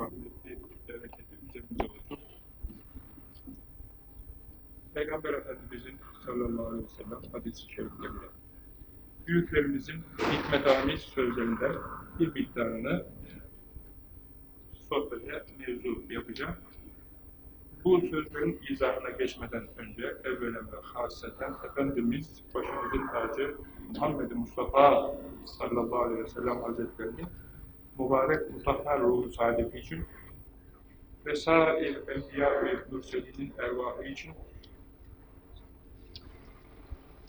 rahmeti, bereketi üzerimize olsun. Peygamber Efendimizin sallallahu aleyhi ve sellem hadis-i şeriflerinde büyüklerimizin hikmetamiz sözlerinden bir miktarını sohbete mevzu yapacağım. Bu sözlerin izahına geçmeden önce evvelen ve hasreten Efendimiz başımızın tacı Muhammed Mustafa sallallahu aleyhi ve sellem hazretlerini mübarek mutahhar ruhu saadeti için ve sair enbiya ve mürselinin ervahı için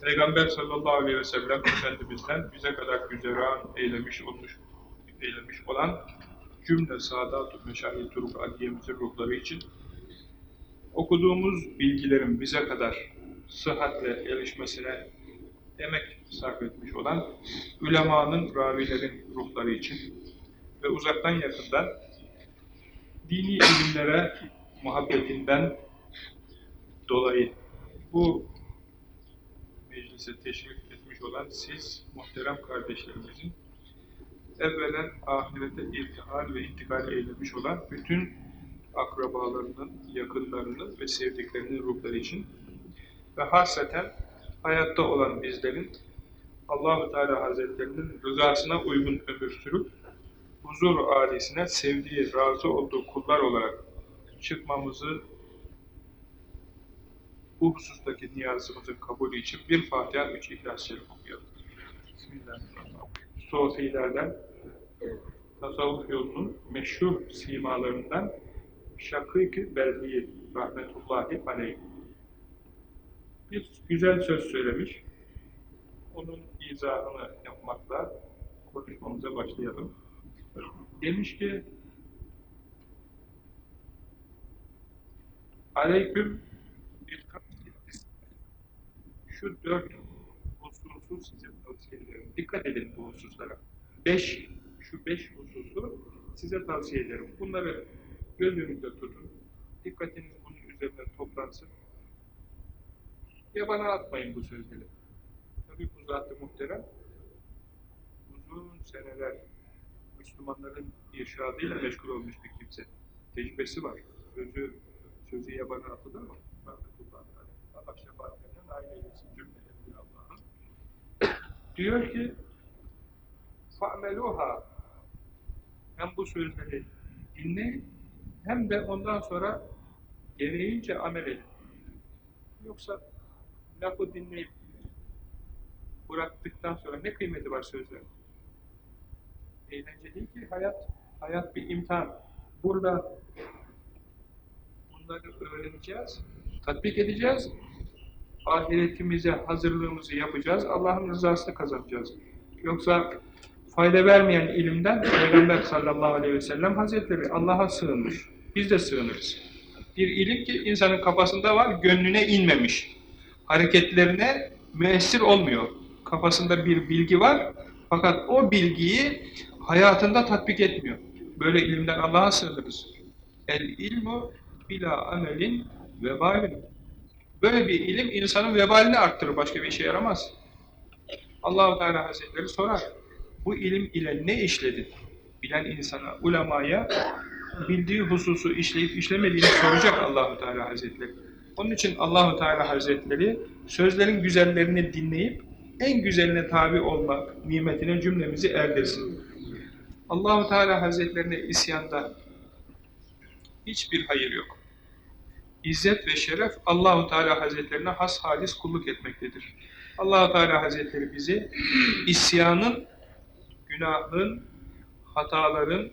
Peygamber sallallahu aleyhi ve sellem Efendimiz'den bize kadar güzeran eylemiş olmuş eylemiş olan cümle Sadat-ı Meşahit Turuk Aliye'mizin ruhları için okuduğumuz bilgilerin bize kadar sıhhatle erişmesine emek sarf etmiş olan ulemanın, ravilerin ruhları için ve uzaktan yakından dini ilimlere muhabbetinden dolayı bu meclise teşrif etmiş olan siz muhterem kardeşlerimizin evvelen ahirete irtihal ve intikal eylemiş olan bütün akrabalarının, yakınlarının ve sevdiklerinin ruhları için ve hasreten hayatta olan bizlerin Allahu Teala Hazretlerinin rızasına uygun ömür sürüp huzur ailesine sevdiği, razı olduğu kullar olarak çıkmamızı bu husustaki niyazımızın kabulü için bir Fatiha, üç İhlas Şerif okuyalım. Bismillahirrahmanirrahim. Sofilerden tasavvuf yolunun meşhur simalarından Şakîk-i Belhi rahmetullahi aleyh. Bir güzel söz söylemiş. Onun izahını yapmakla konuşmamıza başlayalım. Demiş ki Aleyküm şu dört hususu size tavsiye ederim. Dikkat edin bu hususlara. Beş, şu beş hususu size tavsiye ederim. Bunları göz önünde tutun. Dikkatiniz bunun üzerine toplansın. Yabana atmayın bu sözleri. Tabi bu zat-ı muhterem uzun seneler Müslümanların irşadıyla meşgul olmuş bir kimse. Tecrübesi var. Sözü, sözü yabana atılır mı? Allah şefaatlerinden aile eylesin cümlelerini Allah'ın. Diyor ki فَعْمَلُوهَا Hem bu sözleri dinleyin hem de ondan sonra gereğince amel edin. Yoksa lafı dinleyip bıraktıktan sonra ne kıymeti var sözlerin? Eğlence değil ki hayat, hayat bir imtihan. Burada bunları öğreneceğiz, tatbik edeceğiz, ahiretimize hazırlığımızı yapacağız, Allah'ın rızasını kazanacağız. Yoksa fayda vermeyen ilimden Peygamber sallallahu aleyhi ve sellem Hazretleri Allah'a sığınmış. Biz de sığınırız. Bir ilim ki insanın kafasında var, gönlüne inmemiş. Hareketlerine müessir olmuyor. Kafasında bir bilgi var, fakat o bilgiyi hayatında tatbik etmiyor. Böyle ilimden Allah'a sığınırız. El ilmu bila amelin vebalin. Böyle bir ilim insanın vebalini arttırır, başka bir işe yaramaz. Allahu Teala Hazretleri sorar. Bu ilim ile ne işledin? Bilen insana, ulemaya bildiği hususu işleyip işlemediğini soracak Allahu Teala Hazretleri. Onun için Allahu Teala Hazretleri sözlerin güzellerini dinleyip en güzeline tabi olmak nimetine cümlemizi erdirsin. Allahu Teala Hazretlerine isyanda hiçbir hayır yok. İzzet ve şeref Allahu Teala Hazretlerine has halis kulluk etmektedir. Allahu Teala Hazretleri bizi isyanın, günahın, hataların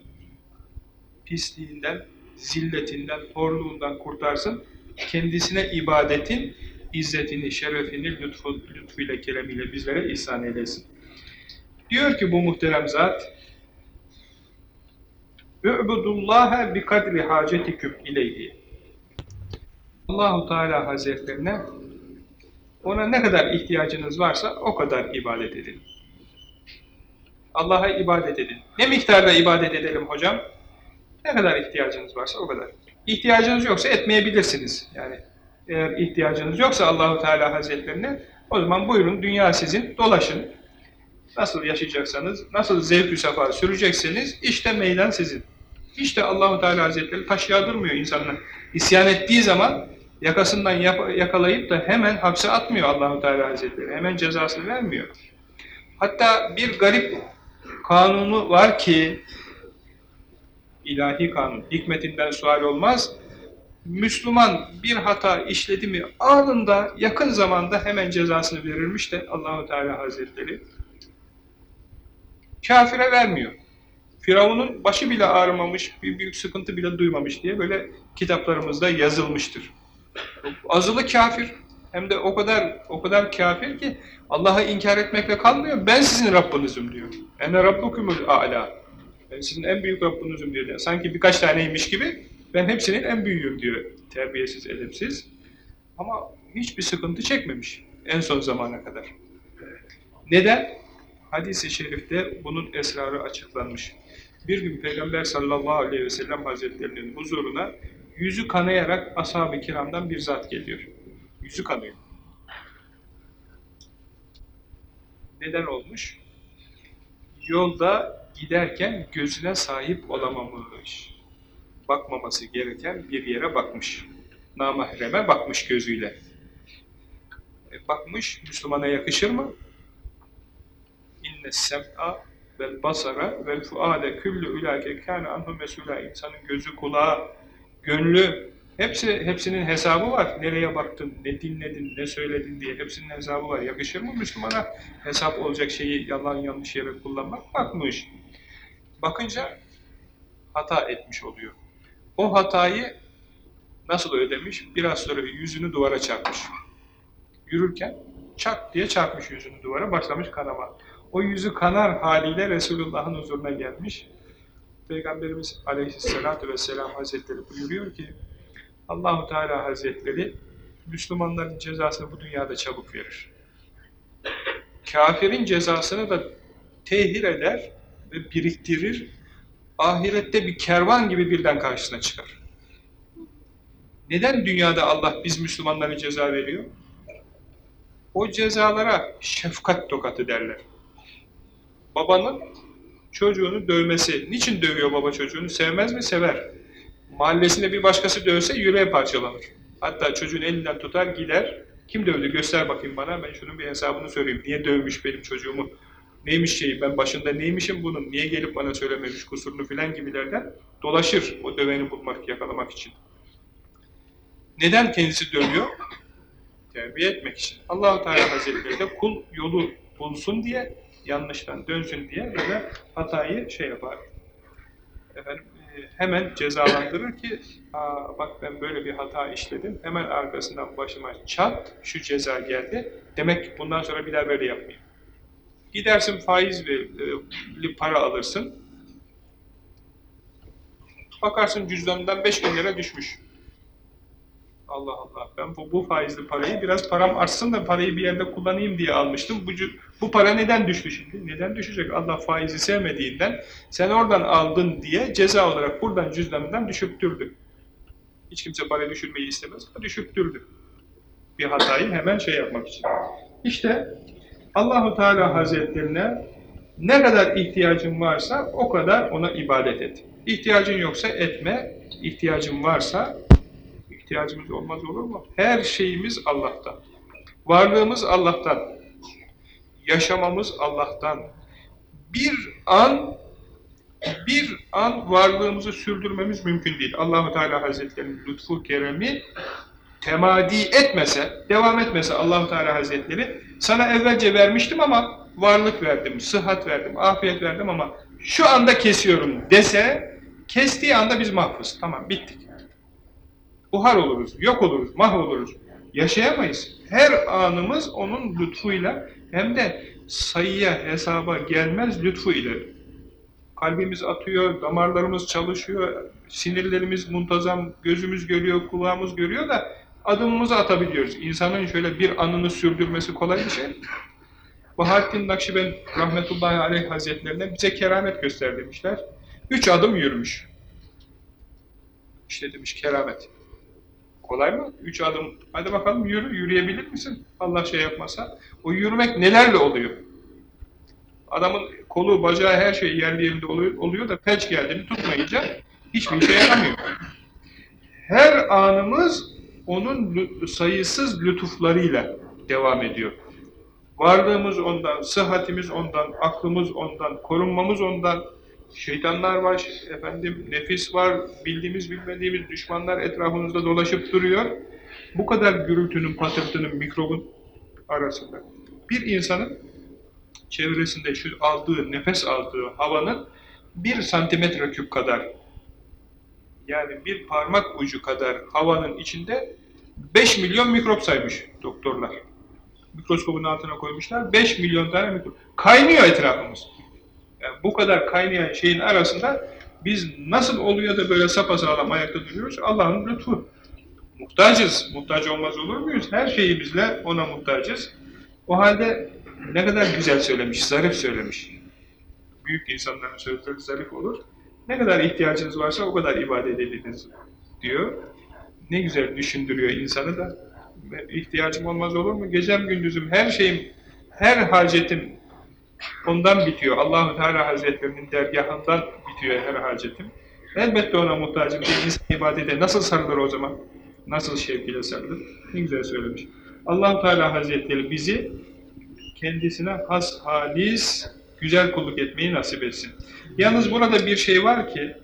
pisliğinden, zilletinden, horluğundan kurtarsın. Kendisine ibadetin izzetini, şerefini lütfu, lütfuyla, keremiyle bizlere ihsan eylesin. Diyor ki bu muhterem zat Ü'budullâhe bi kadri hacetiküm ileyhi Allahu Teala Hazretlerine ona ne kadar ihtiyacınız varsa o kadar ibadet edin. Allah'a ibadet edin. Ne miktarda ibadet edelim hocam? Ne kadar ihtiyacınız varsa o kadar. İhtiyacınız yoksa etmeyebilirsiniz. Yani eğer ihtiyacınız yoksa Allahu Teala Hazretlerine o zaman buyurun dünya sizin dolaşın. Nasıl yaşayacaksanız, nasıl zevk-ü sefa sürecekseniz işte meydan sizin. De Allahu Teala Hazretleri taş yağdırmıyor insanlar. İsyan ettiği zaman yakasından yakalayıp da hemen hapse atmıyor Allahu Teala Hazretleri. Hemen cezasını vermiyor. Hatta bir garip kanunu var ki ilahi kanun, hikmetinden sual olmaz. Müslüman bir hata işledi mi anında, yakın zamanda hemen cezasını verirmiş de Allahu Teala Hazretleri kafire vermiyor. Firavun'un başı bile ağrımamış, bir büyük sıkıntı bile duymamış diye böyle kitaplarımızda yazılmıştır. Azılı kafir, hem de o kadar o kadar kafir ki Allah'ı inkar etmekle kalmıyor. Ben sizin Rabbinizim diyor. Ene Rabbukumul a'la. Ben sizin en büyük Rabbinizim diyor. Sanki birkaç taneymiş gibi ben hepsinin en büyüğüm diyor. Terbiyesiz, edepsiz. Ama hiçbir sıkıntı çekmemiş en son zamana kadar. Neden? Hadis-i şerifte bunun esrarı açıklanmış. Bir gün Peygamber sallallahu aleyhi ve sellem hazretlerinin huzuruna yüzü kanayarak ashab-ı kiramdan bir zat geliyor. Yüzü kanıyor. Neden olmuş? Yolda giderken gözüne sahip olamamış. Bakmaması gereken bir yere bakmış. Namahreme bakmış gözüyle. E, bakmış, Müslümana yakışır mı? İnne sem'a vel basara vel fuade küllü ülâke kâne anhu mesûlâ. İnsanın gözü, kulağı, gönlü, hepsi hepsinin hesabı var. Nereye baktın, ne dinledin, ne söyledin diye hepsinin hesabı var. Yakışır mı Müslümana hesap olacak şeyi yalan yanlış yere kullanmak? Bakmış. Bakınca hata etmiş oluyor. O hatayı nasıl ödemiş? Biraz sonra yüzünü duvara çarpmış. Yürürken çak diye çarpmış yüzünü duvara, başlamış kanama. O yüzü kanar haliyle Resulullah'ın huzuruna gelmiş. Peygamberimiz aleyhissalatü vesselam hazretleri buyuruyor ki Allahu Teala hazretleri Müslümanların cezasını bu dünyada çabuk verir. Kafirin cezasını da tehir eder ve biriktirir. Ahirette bir kervan gibi birden karşısına çıkar. Neden dünyada Allah biz Müslümanlara ceza veriyor? O cezalara şefkat tokatı derler. Babanın çocuğunu dövmesi. Niçin dövüyor baba çocuğunu? Sevmez mi? Sever. Mahallesinde bir başkası dövse yüreğe parçalanır. Hatta çocuğun elinden tutar gider. Kim dövdü? Göster bakayım bana. Ben şunun bir hesabını söyleyeyim. Niye dövmüş benim çocuğumu? Neymiş şeyi? Ben başında neymişim bunun? Niye gelip bana söylememiş kusurunu filan gibilerden dolaşır o döveni bulmak, yakalamak için. Neden kendisi dövüyor? Terbiye etmek için. Allahu Teala Hazretleri de kul yolu bulsun diye yanlıştan dönsün diye böyle hatayı şey yapar. Efendim, e, hemen cezalandırır ki bak ben böyle bir hata işledim. Hemen arkasından başıma çat şu ceza geldi. Demek ki bundan sonra bir daha böyle yapmayayım. Gidersin faizli para alırsın. Bakarsın cüzdanından 5 bin lira düşmüş. Allah Allah ben bu, bu faizli parayı biraz param artsın da parayı bir yerde kullanayım diye almıştım. Bu, bu para neden düştü şimdi? Neden düşecek? Allah faizi sevmediğinden sen oradan aldın diye ceza olarak buradan cüzdanından düşürttürdü. Hiç kimse para düşürmeyi istemez ama düşürttürdü. Bir hatayı hemen şey yapmak için. İşte Allahu Teala Hazretlerine ne kadar ihtiyacın varsa o kadar ona ibadet et. İhtiyacın yoksa etme, ihtiyacın varsa ihtiyacımız olmaz olur mu? Her şeyimiz Allah'tan. Varlığımız Allah'tan. Yaşamamız Allah'tan. Bir an bir an varlığımızı sürdürmemiz mümkün değil. Allahu Teala Hazretlerinin lütfu keremi temadi etmese, devam etmese Allahu Teala Hazretleri sana evvelce vermiştim ama varlık verdim, sıhhat verdim, afiyet verdim ama şu anda kesiyorum dese kestiği anda biz mahfuz. Tamam bittik. Buhar oluruz, yok oluruz, mahvoluruz. Yaşayamayız. Her anımız onun lütfuyla hem de sayıya, hesaba gelmez lütfu ile. Kalbimiz atıyor, damarlarımız çalışıyor, sinirlerimiz muntazam, gözümüz görüyor, kulağımız görüyor da adımımızı atabiliyoruz. İnsanın şöyle bir anını sürdürmesi kolay bir şey. Bahattin Nakşibend rahmetullahi aleyh hazretlerine bize keramet göster demişler. Üç adım yürümüş. İşte demiş keramet. Kolay mı? Üç adım. Hadi bakalım yürü. Yürüyebilir misin? Allah şey yapmasa. O yürümek nelerle oluyor? Adamın kolu, bacağı, her şey yerli yerinde oluyor, oluyor da felç geldiğini tutmayınca Hiçbir işe yaramıyor. Her anımız onun sayısız lütuflarıyla devam ediyor. Varlığımız ondan, sıhhatimiz ondan, aklımız ondan, korunmamız ondan. Şeytanlar var, efendim nefis var, bildiğimiz bilmediğimiz düşmanlar etrafımızda dolaşıp duruyor. Bu kadar gürültünün, patırtının, mikrobun arasında. Bir insanın çevresinde şu aldığı, nefes aldığı havanın bir santimetre küp kadar yani bir parmak ucu kadar havanın içinde 5 milyon mikrop saymış doktorlar. Mikroskopun altına koymuşlar. 5 milyon tane mikrop. Kaynıyor etrafımız. Yani bu kadar kaynayan şeyin arasında biz nasıl oluyor da böyle sapasağlam ayakta duruyoruz? Allah'ın lütfu. Muhtacız. Muhtaç olmaz olur muyuz? Her şeyimizle ona muhtacız. O halde ne kadar güzel söylemiş, zarif söylemiş. Büyük insanların sözleri zarif olur. Ne kadar ihtiyacınız varsa o kadar ibadet ediniz diyor. Ne güzel düşündürüyor insanı da. İhtiyacım olmaz olur mu? Gecem gündüzüm her şeyim, her hacetim ondan bitiyor. Allahu Teala Hazretlerinin dergahından bitiyor her hacetim. Elbette ona muhtacım. Bir ibadete nasıl sarılır o zaman? Nasıl şevkiyle sarılır? Ne güzel söylemiş. allah Teala Hazretleri bizi kendisine has halis güzel kulluk etmeyi nasip etsin. Yalnız burada bir şey var ki,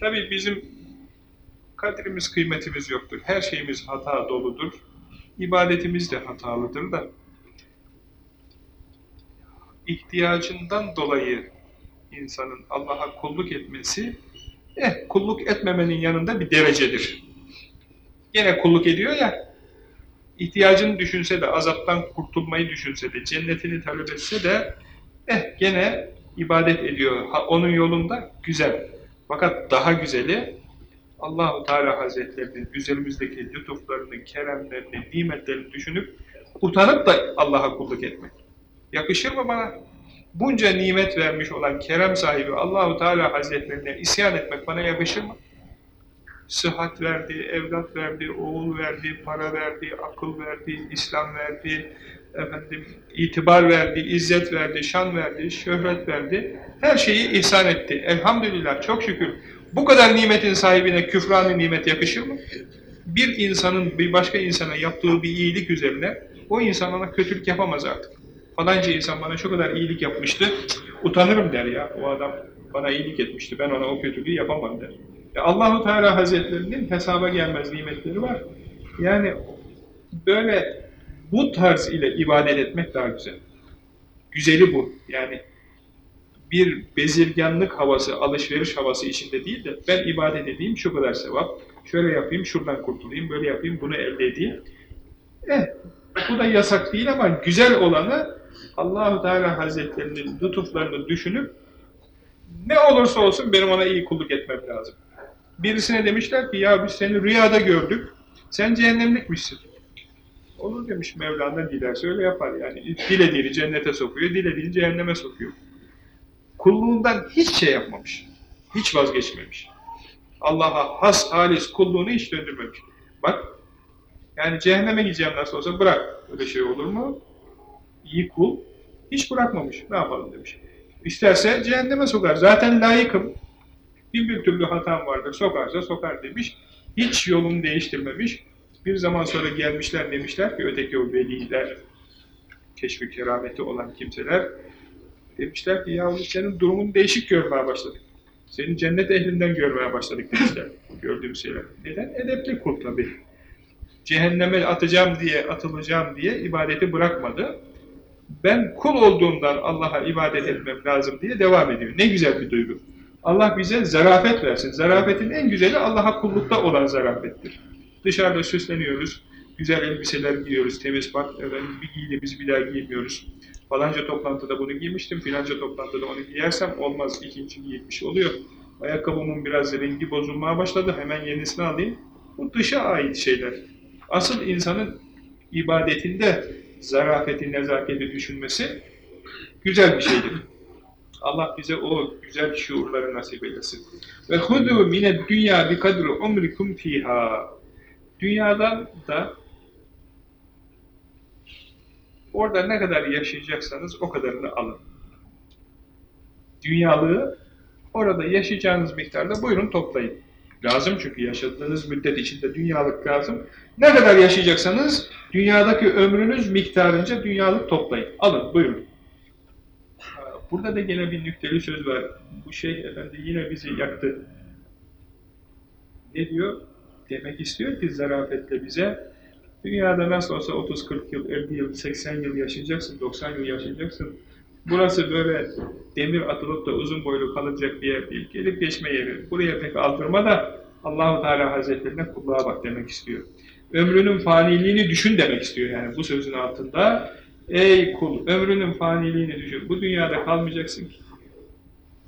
tabi bizim kadrimiz, kıymetimiz yoktur. Her şeyimiz hata doludur. İbadetimiz de hatalıdır da. İhtiyacından dolayı insanın Allah'a kulluk etmesi, eh kulluk etmemenin yanında bir derecedir. Yine kulluk ediyor ya, ihtiyacını düşünse de, azaptan kurtulmayı düşünse de, cennetini talep etse de, eh gene ibadet ediyor. Ha, onun yolunda güzel. Fakat daha güzeli Allahu Teala Hazretlerinin üzerimizdeki lütuflarını, keremlerini, nimetlerini düşünüp utanıp da Allah'a kulluk etmek. Yakışır mı bana? Bunca nimet vermiş olan kerem sahibi Allahu Teala Hazretlerine isyan etmek bana yakışır mı? Sıhhat verdi, evlat verdi, oğul verdi, para verdi, akıl verdi, İslam verdi, efendim itibar verdi, izzet verdi, şan verdi, şöhret verdi. Her şeyi ihsan etti. Elhamdülillah, çok şükür. Bu kadar nimetin sahibine küfranı nimet yakışır mı? Bir insanın bir başka insana yaptığı bir iyilik üzerine o insan ona kötülük yapamaz artık. Falanca insan bana şu kadar iyilik yapmıştı, utanırım der ya. O adam bana iyilik etmişti, ben ona o kötülüğü yapamam der. E Allahu Teala Hazretlerinin hesaba gelmez nimetleri var. Yani böyle bu tarz ile ibadet etmek daha güzel. Güzeli bu. Yani bir bezirganlık havası, alışveriş havası içinde değil de ben ibadet edeyim, şu kadar sevap, şöyle yapayım, şuradan kurtulayım, böyle yapayım, bunu elde edeyim. Eh, bu da yasak değil ama güzel olanı Allahu Teala Hazretlerinin lütuflarını düşünüp ne olursa olsun benim ona iyi kulluk etmem lazım. Birisine demişler ki ya biz seni rüyada gördük, sen cehennemlikmişsin. Olur demiş Mevlana dilerse öyle yapar yani. Dilediğini cennete sokuyor, dilediğini cehenneme sokuyor. Kulluğundan hiç şey yapmamış. Hiç vazgeçmemiş. Allah'a has halis kulluğunu hiç döndürmemiş. Bak, yani cehenneme gideceğim nasıl olsa bırak. Öyle şey olur mu? İyi kul, hiç bırakmamış. Ne yapalım demiş. İsterse cehenneme sokar. Zaten layıkım. Bin bir türlü hatam vardır. Sokarsa sokar demiş. Hiç yolunu değiştirmemiş. Bir zaman sonra gelmişler demişler ki öteki o veliler, keşfi kerameti olan kimseler demişler ki ya senin durumun değişik görmeye başladık. Seni cennet ehlinden görmeye başladık demişler. Gördüğüm şeyler. Neden? Edepli kul tabi. Cehenneme atacağım diye, atılacağım diye ibadeti bırakmadı. Ben kul olduğumdan Allah'a ibadet etmem lazım diye devam ediyor. Ne güzel bir duygu. Allah bize zarafet versin. Zarafetin en güzeli Allah'a kullukta olan zarafettir. Dışarıda süsleniyoruz, güzel elbiseler giyiyoruz, temiz bak, bir giydiğimizi bir daha giymiyoruz. Falanca toplantıda bunu giymiştim, filanca toplantıda onu giyersem olmaz, ikinci giyilmiş oluyor. Ayakkabımın biraz rengi bozulmaya başladı, hemen yenisini alayım. Bu dışa ait şeyler. Asıl insanın ibadetinde zarafeti, nezaketi düşünmesi güzel bir şeydir. Allah bize o güzel şuurları nasip eylesin. Ve hudu mine dünya bi kadru umrikum fiha. Dünyadan da orada ne kadar yaşayacaksanız o kadarını alın. Dünyalığı Orada yaşayacağınız miktarda buyurun toplayın. Lazım çünkü yaşadığınız müddet içinde dünyalık lazım. Ne kadar yaşayacaksanız dünyadaki ömrünüz miktarınca dünyalık toplayın. Alın buyurun. Burada da gene bir nükteli söz var. Bu şey efendi yine bizi yaktı. Ne diyor? Demek istiyor ki zarafetle bize dünyada nasıl olsa 30-40 yıl, 50 yıl, 80 yıl yaşayacaksın, 90 yıl yaşayacaksın. Burası böyle demir atılıp da uzun boylu kalacak bir yer değil. Gelip geçme yeri. Buraya pek aldırma da Allahu Teala Hazretlerine kulluğa bak demek istiyor. Ömrünün faniliğini düşün demek istiyor yani bu sözün altında. Ey kul, ömrünün faniliğini düşün. Bu dünyada kalmayacaksın ki.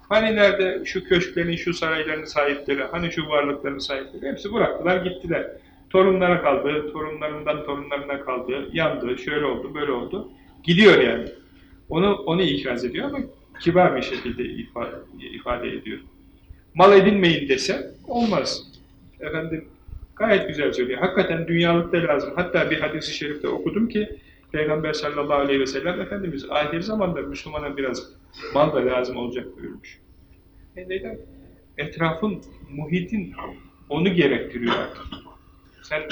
Hani nerede şu köşklerin, şu sarayların sahipleri, hani şu varlıkların sahipleri, hepsi bıraktılar, gittiler. Torunlara kaldı, torunlarından torunlarına kaldı, yandı, şöyle oldu, böyle oldu. Gidiyor yani. Onu onu ikaz ediyor ama kibar bir şekilde ifade, ifade ediyor. Mal edinmeyin dese olmaz. Efendim gayet güzel söylüyor. Hakikaten dünyalıkta lazım. Hatta bir hadisi şerifte okudum ki Peygamber sallallahu aleyhi ve sellem Efendimiz ahir zamanda Müslümana biraz mal da lazım olacak buyurmuş. E neden? Etrafın, muhitin onu gerektiriyor artık. Sen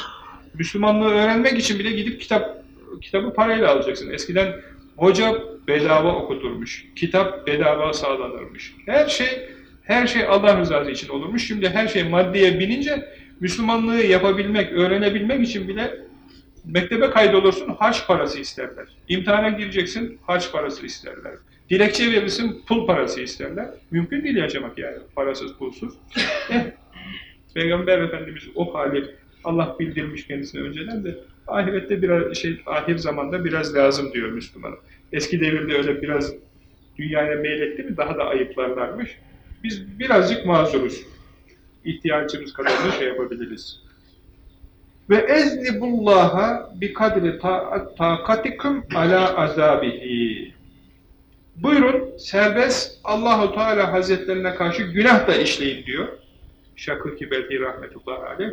Müslümanlığı öğrenmek için bile gidip kitap kitabı parayla alacaksın. Eskiden hoca bedava okuturmuş. Kitap bedava sağlanırmış. Her şey her şey Allah rızası için olurmuş. Şimdi her şey maddeye binince Müslümanlığı yapabilmek, öğrenebilmek için bile mektebe kaydolursun, harç parası isterler. İmtihana gireceksin, harç parası isterler. Dilekçe verirsin, pul parası isterler. Mümkün değil yaşamak yani, parasız, pulsuz. Eh, Peygamber Efendimiz o hali Allah bildirmiş kendisine önceden de ahirette biraz şey ahir zamanda biraz lazım diyor Müslümana. Eski devirde öyle biraz dünyaya meyletti mi daha da ayıplarlarmış. Biz birazcık mazuruz. İhtiyacımız kadarını şey yapabiliriz. Ve eznibullaha bi kadri takatikum ala azabihi. Buyurun serbest Allahu Teala Hazretlerine karşı günah da işleyin diyor. Şakır Kibelhi rahmetullahi aleyh.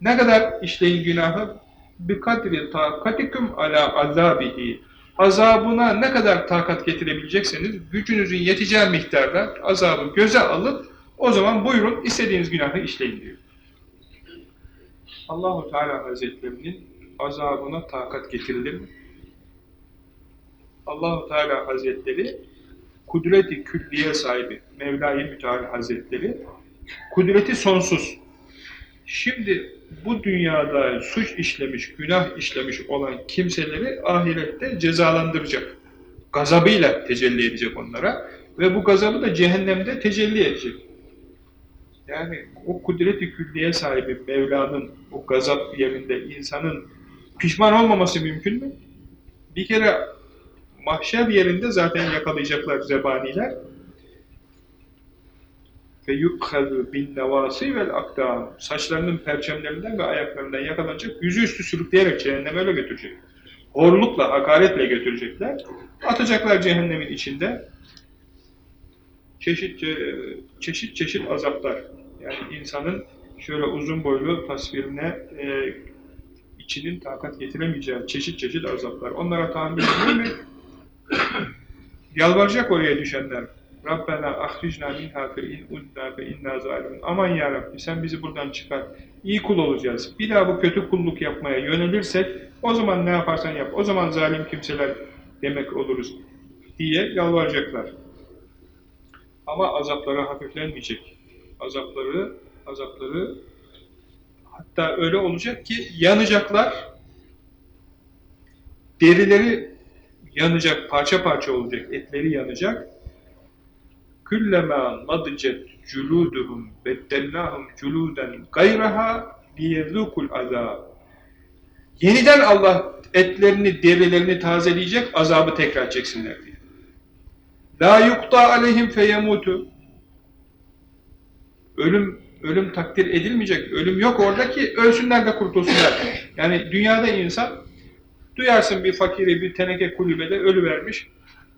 Ne kadar işleyin günahı? Bi kadri takatikum ala azabihi. Azabına ne kadar takat getirebilecekseniz gücünüzün yeteceği miktarda azabı göze alıp o zaman buyurun istediğiniz günahı işleyin diyor. Allahu Teala Hazretlerinin azabına takat getirilir mi? Allahu Teala Hazretleri kudreti külliye sahibi Mevla-i Müteala Hazretleri kudreti sonsuz. Şimdi bu dünyada suç işlemiş, günah işlemiş olan kimseleri ahirette cezalandıracak. Gazabıyla tecelli edecek onlara ve bu gazabı da cehennemde tecelli edecek. Yani o kudret-i külliye sahibi Mevla'nın o gazap yerinde insanın pişman olmaması mümkün mü? Bir kere mahşer yerinde zaten yakalayacaklar zebaniler. Ve yukhadu bin nevasi vel akdam. Saçlarının perçemlerinden ve ayaklarından yakalanacak, yüzü üstü sürükleyerek cehenneme öyle götürecek. Horlukla, hakaretle götürecekler. Atacaklar cehennemin içinde. Çeşit çeşit çeşit azaplar. Yani insanın şöyle uzun boylu tasvirine e, içinin takat getiremeyeceği çeşit çeşit azaplar. Onlara tahammül edilir mi? Yalvaracak oraya düşenler. Rabbena ahricna minha fe in udna fe inna zalimun. Aman ya Rabbi sen bizi buradan çıkar. İyi kul olacağız. Bir daha bu kötü kulluk yapmaya yönelirsek o zaman ne yaparsan yap. O zaman zalim kimseler demek oluruz diye yalvaracaklar. Ama azaplara hafiflenmeyecek azapları, azapları hatta öyle olacak ki yanacaklar, derileri yanacak, parça parça olacak, etleri yanacak. Küllema nadcet culuduhum beddellahum culuden gayraha liyezukul azab. Yeniden Allah etlerini, derilerini tazeleyecek, azabı tekrar çeksinler diye. La yukta aleyhim feyemutu. Ölüm ölüm takdir edilmeyecek. Ölüm yok orada ki ölsünler de kurtulsunlar. Yani dünyada insan duyarsın bir fakiri bir teneke kulübede ölü vermiş.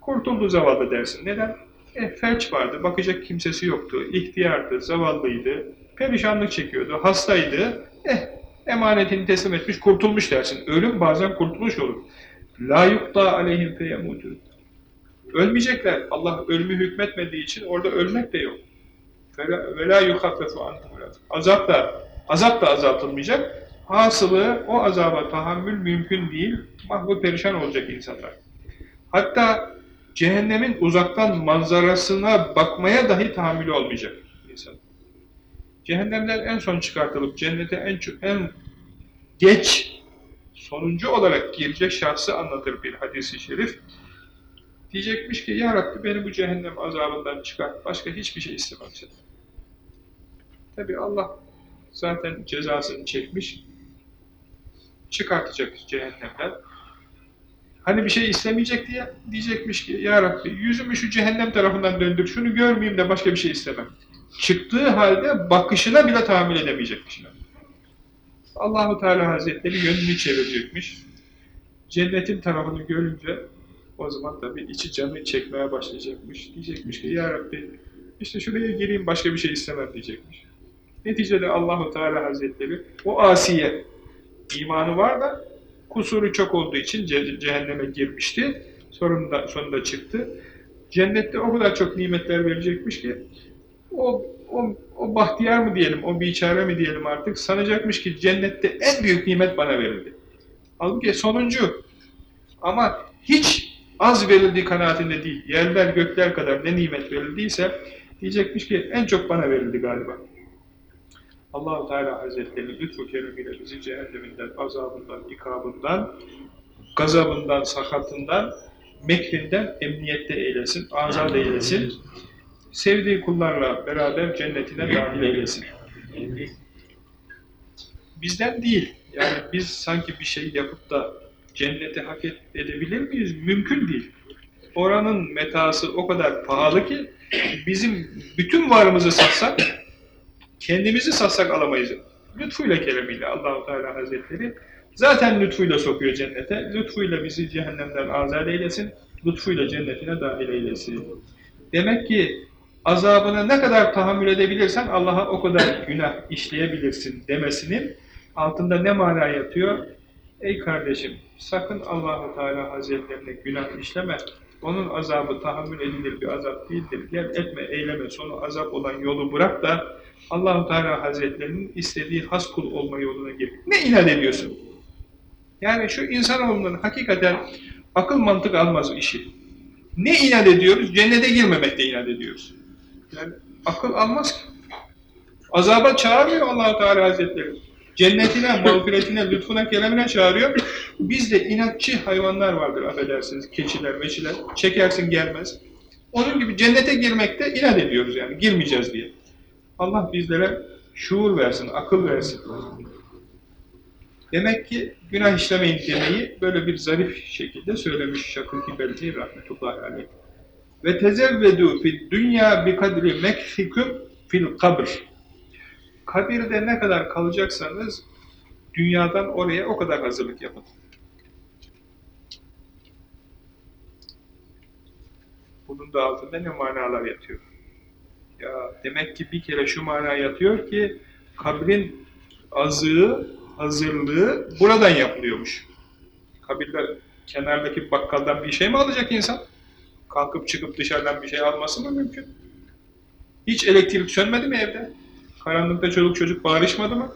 Kurtuldu zavallı dersin. Neden? E, felç vardı, bakacak kimsesi yoktu, ihtiyardı, zavallıydı, perişanlık çekiyordu, hastaydı. Eh, emanetini teslim etmiş, kurtulmuş dersin. Ölüm bazen kurtuluş olur. La yukta aleyhim feyemutu. Ölmeyecekler. Allah ölümü hükmetmediği için orada ölmek de yok. Ve la yuhaffefu anhum Azap da, azap da azaltılmayacak. Hasılı o azaba tahammül mümkün değil. Mahvur perişan olacak insanlar. Hatta cehennemin uzaktan manzarasına bakmaya dahi tahammülü olmayacak insan. Cehennemden en son çıkartılıp cennete en, en geç sonuncu olarak girecek şahsı anlatır bir hadisi şerif. Diyecekmiş ki Ya Rabbi beni bu cehennem azabından çıkar. Başka hiçbir şey istemem senden. Tabi Allah zaten cezasını çekmiş. Çıkartacak cehennemden. Hani bir şey istemeyecek diye diyecekmiş ki Ya Rabbi yüzümü şu cehennem tarafından döndür. Şunu görmeyeyim de başka bir şey istemem. Çıktığı halde bakışına bile tahammül edemeyecekmiş. Allahu Teala Hazretleri yönünü çevirecekmiş. Cennetin tarafını görünce o zaman tabii içi canı çekmeye başlayacakmış. Diyecekmiş ki ya Rabbi işte şuraya gireyim başka bir şey istemem diyecekmiş. Neticede Allahu Teala Hazretleri o asiye imanı var da kusuru çok olduğu için cehenneme girmişti. Sonunda, sonunda çıktı. Cennette o kadar çok nimetler verecekmiş ki o, o, o bahtiyar mı diyelim, o biçare mi diyelim artık sanacakmış ki cennette en büyük nimet bana verildi. Halbuki sonuncu ama hiç az verildiği kanaatinde değil, yerler gökler kadar ne nimet verildiyse diyecekmiş ki en çok bana verildi galiba. Allah Teala Hazretleri lütfu keremiyle bizi cehenneminden, azabından, ikabından, gazabından, sakatından, mekrinden emniyette eylesin, azad eylesin. Sevdiği kullarla beraber cennetine dahil eylesin. Bizden değil. Yani biz sanki bir şey yapıp da cenneti hak edebilir miyiz? Mümkün değil. Oranın metası o kadar pahalı ki bizim bütün varımızı satsak, kendimizi satsak alamayız. Lütfuyla keremiyle Allahu Teala Hazretleri zaten lütfuyla sokuyor cennete. Lütfuyla bizi cehennemden azat eylesin. Lütfuyla cennetine dahil eylesin. Demek ki azabına ne kadar tahammül edebilirsen Allah'a o kadar günah işleyebilirsin demesinin altında ne mana yatıyor? Ey kardeşim sakın Allahu Teala Hazretlerine günah işleme. Onun azabı tahammül edilir bir azap değildir. Gel etme, eyleme, sonu azap olan yolu bırak da Allahu Teala Hazretlerinin istediği has kul olma yoluna gir. Ne inat ediyorsun? Yani şu insanoğlunun hakikaten akıl mantık almaz işi. Ne inat ediyoruz? Cennete girmemekte inat ediyoruz. Yani akıl almaz ki. Azaba çağırmıyor allah Teala Hazretleri. Cennetine, mağfiretine, lütfuna, keremine çağırıyor. Bizde inatçı hayvanlar vardır affedersiniz. Keçiler, meçiler. Çekersin gelmez. Onun gibi cennete girmekte inat ediyoruz yani. Girmeyeceğiz diye. Allah bizlere şuur versin, akıl versin. Demek ki günah işlemeyin demeyi böyle bir zarif şekilde söylemiş Şakır Belti rahmetullahi aleyh. Ve tezevvedu fid dünya bi kadri mekhikum fil kabr. Kabirde ne kadar kalacaksanız dünyadan oraya o kadar hazırlık yapın. Bunun da altında ne manalar yatıyor? Ya demek ki bir kere şu mana yatıyor ki kabrin azığı, hazırlığı buradan yapılıyormuş. Kabirde kenardaki bakkaldan bir şey mi alacak insan? Kalkıp çıkıp dışarıdan bir şey alması mı mümkün? Hiç elektrik sönmedi mi evde? Karanlıkta çocuk çocuk bağırışmadı mı?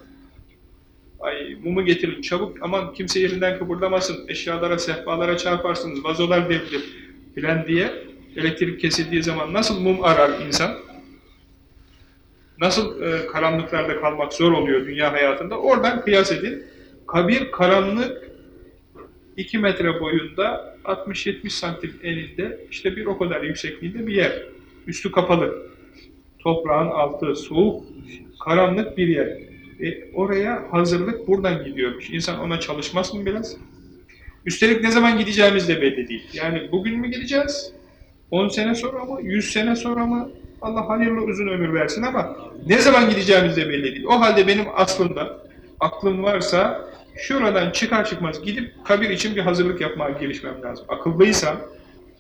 Ay mumu getirin çabuk aman kimse yerinden kıpırdamasın, eşyalara, sehpalara çarparsınız, vazolar devrilir filan diye elektrik kesildiği zaman nasıl mum arar insan? Nasıl e, karanlıklarda kalmak zor oluyor dünya hayatında? Oradan kıyas edin. Kabir karanlık 2 metre boyunda 60-70 santim eninde işte bir o kadar yüksekliğinde bir yer. Üstü kapalı. Toprağın altı soğuk, karanlık bir yer. E, oraya hazırlık buradan gidiyormuş. İnsan ona çalışmaz mı biraz? Üstelik ne zaman gideceğimiz de belli değil. Yani bugün mü gideceğiz? 10 sene sonra mı? 100 sene sonra mı? Allah hayırlı uzun ömür versin ama ne zaman gideceğimiz de belli değil. O halde benim aslında aklım varsa şuradan çıkar çıkmaz gidip kabir için bir hazırlık yapmaya girişmem lazım. Akıllıysam,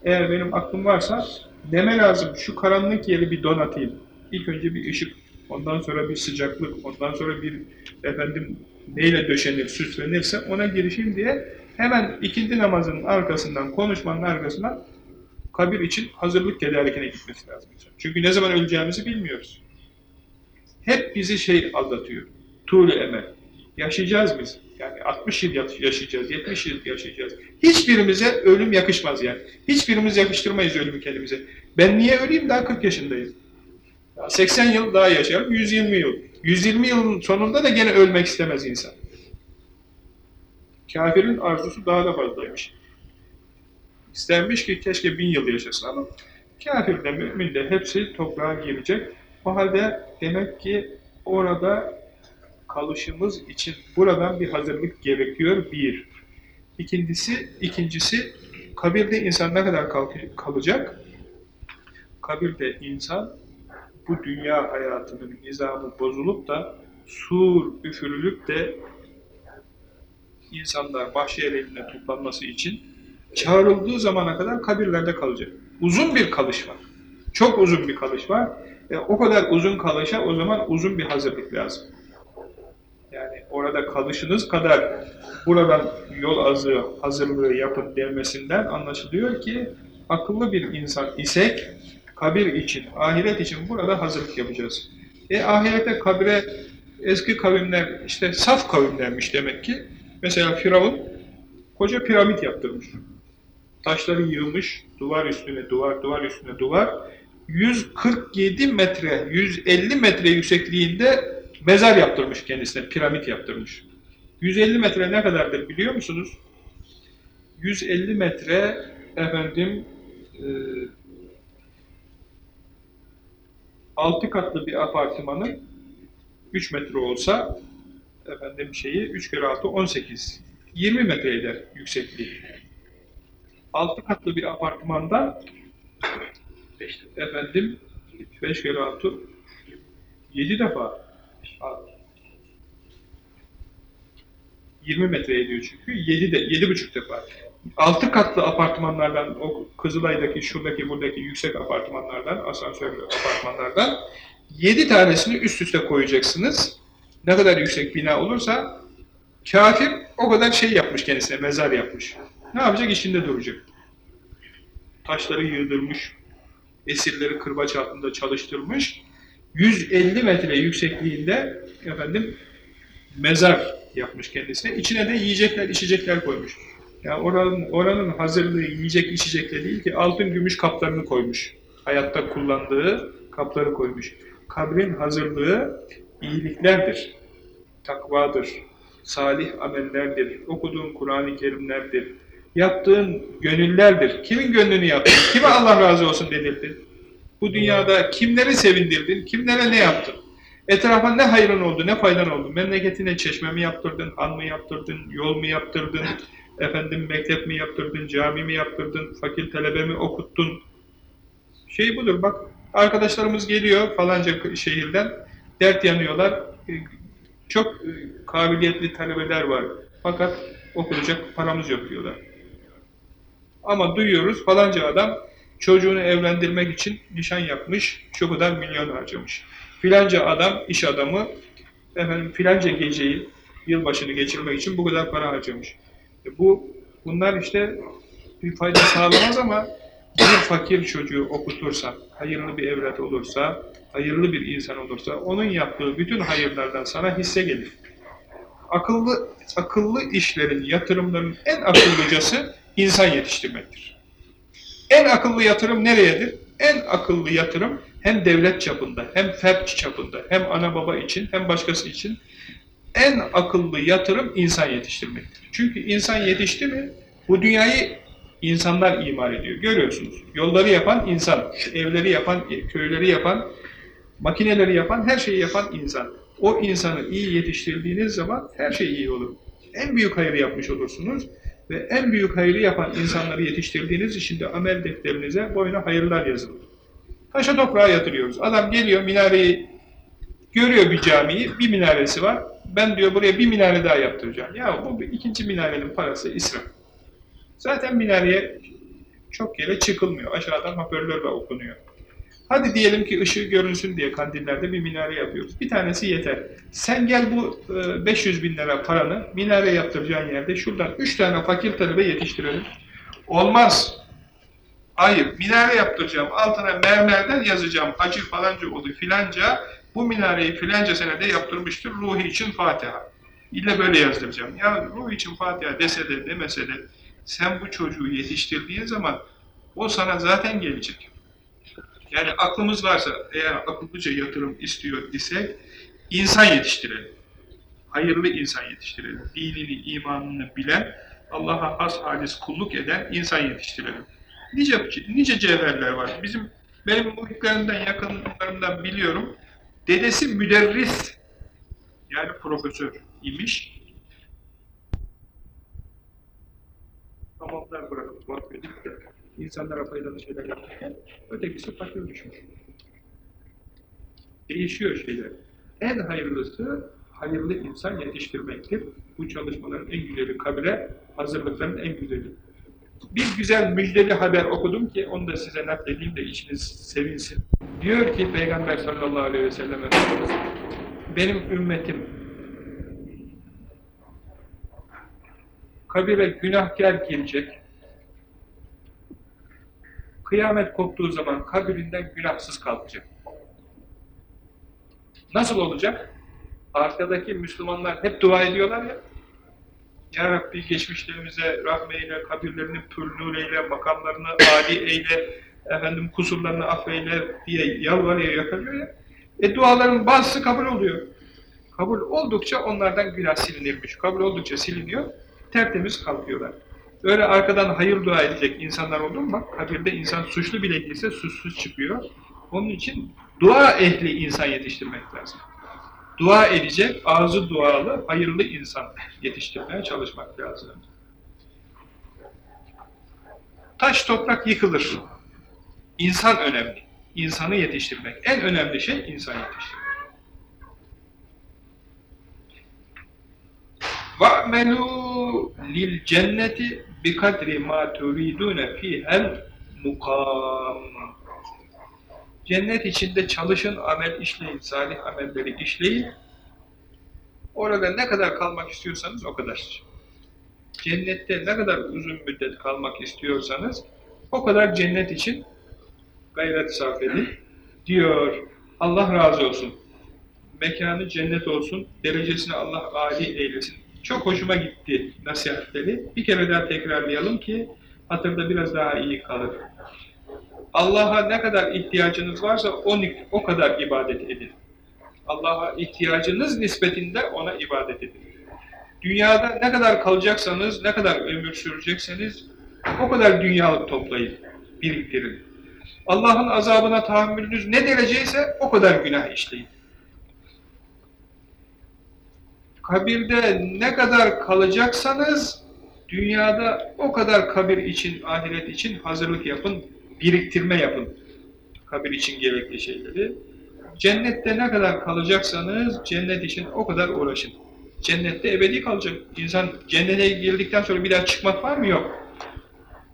eğer benim aklım varsa deme lazım, şu karanlık yeri bir donatayım. İlk önce bir ışık, ondan sonra bir sıcaklık, ondan sonra bir efendim neyle döşenir, süslenirse ona girişeyim diye hemen ikindi namazının arkasından, konuşmanın arkasından kabir için hazırlık tedarikine gitmesi lazım. Çünkü ne zaman öleceğimizi bilmiyoruz. Hep bizi şey aldatıyor. Tuğlu emel. Yaşayacağız biz. Yani 60 yıl yaşayacağız, 70 yıl yaşayacağız. Hiçbirimize ölüm yakışmaz yani. Hiçbirimiz yakıştırmayız ölümü kendimize. Ben niye öleyim? Daha 40 yaşındayım. 80 yıl daha yaşarım, 120 yıl. 120 yılın sonunda da gene ölmek istemez insan. Kafirin arzusu daha da fazlaymış. İstenmiş ki keşke bin yıl yaşasın ama kafir de mümin de hepsi toprağa girecek. O halde demek ki orada kalışımız için buradan bir hazırlık gerekiyor bir. İkincisi, ikincisi kabirde insan ne kadar kalacak? Kabirde insan bu dünya hayatının nizamı bozulup da sur üfürülüp de insanlar mahşer eline toplanması için çağrıldığı zamana kadar kabirlerde kalacak. Uzun bir kalış var. Çok uzun bir kalış var. E, o kadar uzun kalışa o zaman uzun bir hazırlık lazım. Yani orada kalışınız kadar buradan yol azı hazırlığı yapın denmesinden anlaşılıyor ki akıllı bir insan isek kabir için, ahiret için burada hazırlık yapacağız. E ahirete kabire eski kavimler işte saf kavimlermiş demek ki. Mesela Firavun koca piramit yaptırmış. Taşları yığmış, duvar üstüne duvar, duvar üstüne duvar. 147 metre, 150 metre yüksekliğinde mezar yaptırmış kendisine, piramit yaptırmış. 150 metre ne kadardır biliyor musunuz? 150 metre efendim e, 6 katlı bir apartmanın 3 metre olsa efendim şeyi 3 kere 6 18 20 metre eder yüksekliği. 6 katlı bir apartmanda efendim 5 kere 6 7 defa 20 metre ediyor çünkü 7 de 7,5 defa. 6 katlı apartmanlardan o Kızılay'daki şuradaki buradaki yüksek apartmanlardan asansörlü apartmanlardan 7 tanesini üst üste koyacaksınız. Ne kadar yüksek bina olursa kafir o kadar şey yapmış kendisine, mezar yapmış. Ne yapacak? İçinde duracak. Taşları yığdırmış, esirleri kırbaç altında çalıştırmış, 150 metre yüksekliğinde efendim mezar yapmış kendisine. İçine de yiyecekler, içecekler koymuş. Yani oranın, oranın hazırlığı yiyecek, içecekle değil ki altın, gümüş kaplarını koymuş. Hayatta kullandığı kapları koymuş. Kabrin hazırlığı iyiliklerdir, takvadır, salih amellerdir, okuduğun Kur'an-ı Kerimlerdir, yaptığın gönüllerdir. Kimin gönlünü yaptın? Kime Allah razı olsun dedirdin? Bu dünyada kimleri sevindirdin? Kimlere ne yaptın? Etrafa ne hayrın oldu, ne faydan oldu? Memleketine çeşme mi yaptırdın, han mı yaptırdın, yol mu yaptırdın, efendim mektep mi yaptırdın, cami mi yaptırdın, fakir talebe mi okuttun? Şey budur bak, arkadaşlarımız geliyor falanca şehirden, dert yanıyorlar. E, çok e, kabiliyetli talebeler var. Fakat okuyacak paramız yok diyorlar. Ama duyuyoruz falanca adam çocuğunu evlendirmek için nişan yapmış, şu kadar milyon harcamış. Filanca adam, iş adamı, efendim filanca geceyi, yılbaşını geçirmek için bu kadar para harcamış. E bu, bunlar işte bir fayda sağlamaz ama bir fakir çocuğu okutursa, hayırlı bir evlat olursa, hayırlı bir insan olursa, onun yaptığı bütün hayırlardan sana hisse gelir. Akıllı, akıllı işlerin, yatırımların en akıllıcası insan yetiştirmektir. En akıllı yatırım nereyedir? En akıllı yatırım hem devlet çapında, hem fert çapında, hem ana baba için, hem başkası için en akıllı yatırım insan yetiştirmektir. Çünkü insan yetişti mi bu dünyayı insanlar imar ediyor. Görüyorsunuz. Yolları yapan insan, evleri yapan, köyleri yapan, makineleri yapan, her şeyi yapan insan. O insanı iyi yetiştirdiğiniz zaman her şey iyi olur. En büyük hayrı yapmış olursunuz ve en büyük hayrı yapan insanları yetiştirdiğiniz için de amel defterinize boyuna hayırlar yazılır. Taşa toprağa yatırıyoruz. Adam geliyor minareyi görüyor bir camiyi, bir minaresi var. Ben diyor buraya bir minare daha yaptıracağım. Ya bu ikinci minarenin parası israf. Zaten minareye çok yere çıkılmıyor. Aşağıdan hoparlörle okunuyor. Hadi diyelim ki ışığı görünsün diye kandillerde bir minare yapıyoruz. Bir tanesi yeter. Sen gel bu 500 e, bin lira paranı minare yaptıracağın yerde şuradan 3 tane fakir talebe yetiştirelim. Olmaz. Hayır, minare yaptıracağım. Altına mermerden yazacağım. Hacı falanca oldu filanca. bu minareyi filanca senede yaptırmıştır, ruhi için Fatiha. İlle böyle yazdıracağım. Ya ruh için Fatiha dese de demese de sen bu çocuğu yetiştirdiğin zaman o sana zaten gelecek. Yani aklımız varsa, eğer akıllıca yatırım istiyor isek, insan yetiştirelim. Hayırlı insan yetiştirelim. Dinini, imanını bilen, Allah'a has halis kulluk eden insan yetiştirelim. Nice, nice cevherler var. Bizim benim muhitlerimden, yakınlarımdan biliyorum. Dedesi müderris, yani profesör imiş. Tamamlar bırakıp insanlara faydalı şeyler yaparken ötekisi fakir düşmüş. Değişiyor şeyler. En hayırlısı hayırlı insan yetiştirmektir. Bu çalışmaların en güzeli kabile, hazırlıkların en güzeli. Bir güzel müjdeli haber okudum ki onu da size nakledeyim de içiniz sevinsin. Diyor ki Peygamber sallallahu aleyhi ve sellem benim ümmetim kabire günahkar girecek. Kıyamet koptuğu zaman kabirinden günahsız kalkacak. Nasıl olacak? Arkadaki Müslümanlar hep dua ediyorlar ya. Ya Rabbi geçmişlerimize rahmeyle, kabirlerini pür nur eyle, makamlarını âli eyle, efendim kusurlarını affeyle diye yalvarıyor, yakalıyor ya. E duaların bazısı kabul oluyor. Kabul oldukça onlardan günah silinirmiş. Kabul oldukça siliniyor, tertemiz kalkıyorlar. Öyle arkadan hayır dua edecek insanlar oldu mu bak, kabirde insan suçlu bile değilse suçsuz çıkıyor. Onun için dua ehli insan yetiştirmek lazım dua edecek, ağzı dualı, hayırlı insan yetiştirmeye çalışmak lazım. Taş toprak yıkılır. İnsan önemli. İnsanı yetiştirmek. En önemli şey insan yetiştirmek. وَعْمَلُوا لِلْجَنَّةِ بِقَدْرِ مَا تُرِيدُونَ فِيهَا الْمُقَامَ Cennet içinde çalışın, amel işleyin, salih amelleri işleyin. Orada ne kadar kalmak istiyorsanız o kadar. Cennette ne kadar uzun müddet kalmak istiyorsanız o kadar cennet için gayret sarf edin diyor. Allah razı olsun. Mekanı cennet olsun, derecesini Allah âli eylesin. Çok hoşuma gitti nasihatleri. Bir kere daha tekrarlayalım ki hatırda biraz daha iyi kalır. Allah'a ne kadar ihtiyacınız varsa o, o kadar ibadet edin. Allah'a ihtiyacınız nispetinde ona ibadet edin. Dünyada ne kadar kalacaksanız, ne kadar ömür sürecekseniz o kadar dünyalık toplayın, biriktirin. Allah'ın azabına tahammülünüz ne dereceyse o kadar günah işleyin. Kabirde ne kadar kalacaksanız dünyada o kadar kabir için, ahiret için hazırlık yapın, biriktirme yapın. Kabir için gerekli şeyleri. Cennette ne kadar kalacaksanız cennet için o kadar uğraşın. Cennette ebedi kalacak. İnsan cennete girdikten sonra bir daha çıkmak var mı? Yok.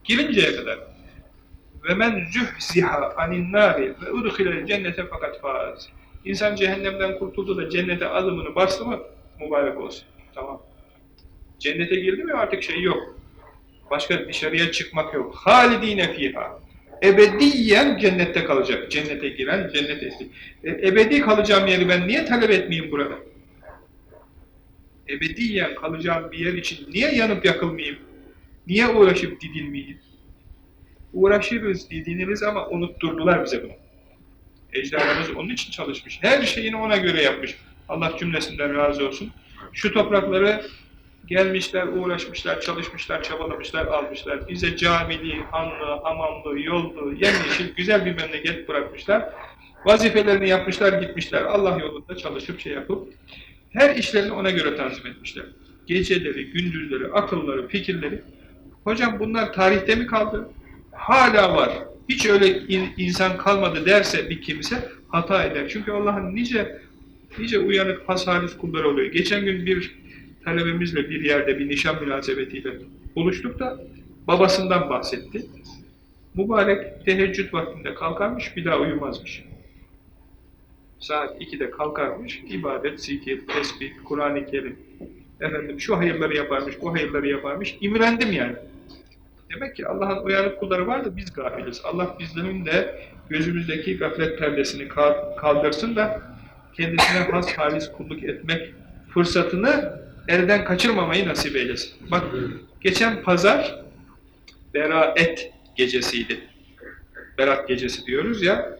Girinceye kadar. Ve men zuhziha anin nari ve udkhilel cennete fakat faz. İnsan cehennemden kurtuldu da cennete adımını bastı mı mübarek olsun. Tamam. Cennete girdi mi artık şey yok. Başka dışarıya çıkmak yok. Halidine fiha ebediyen cennette kalacak. Cennete giren cennet ehli. E, ebedi kalacağım yeri ben niye talep etmeyeyim burada? Ebediyen kalacağım bir yer için niye yanıp yakılmayayım? Niye uğraşıp didilmeyeyim? Uğraşırız, didiniriz ama unutturdular bize bunu. Ecdadımız onun için çalışmış. Her şeyini ona göre yapmış. Allah cümlesinden razı olsun. Şu toprakları Gelmişler, uğraşmışlar, çalışmışlar, çabalamışlar, almışlar. Bize camili, hanlı, hamamlı, yollu, yemyeşil, güzel bir memleket bırakmışlar. Vazifelerini yapmışlar, gitmişler. Allah yolunda çalışıp şey yapıp her işlerini ona göre tanzim etmişler. Geceleri, gündüzleri, akılları, fikirleri. Hocam bunlar tarihte mi kaldı? Hala var. Hiç öyle in, insan kalmadı derse bir kimse hata eder. Çünkü Allah'ın nice nice uyanık hasalis kulları oluyor. Geçen gün bir talebemizle bir yerde bir nişan münasebetiyle buluştuk da babasından bahsetti. Mübarek teheccüd vaktinde kalkarmış, bir daha uyumazmış. Saat 2'de kalkarmış, ibadet, zikir, tesbih, Kur'an-ı Kerim, efendim şu hayırları yaparmış, bu hayırları yaparmış, imrendim yani. Demek ki Allah'ın uyanık kulları var da biz gafiliz. Allah bizlerin de gözümüzdeki gaflet perdesini kaldırsın da kendisine has halis kulluk etmek fırsatını elden kaçırmamayı nasip eylesin. Bak geçen pazar Beraet gecesiydi. Berat gecesi diyoruz ya.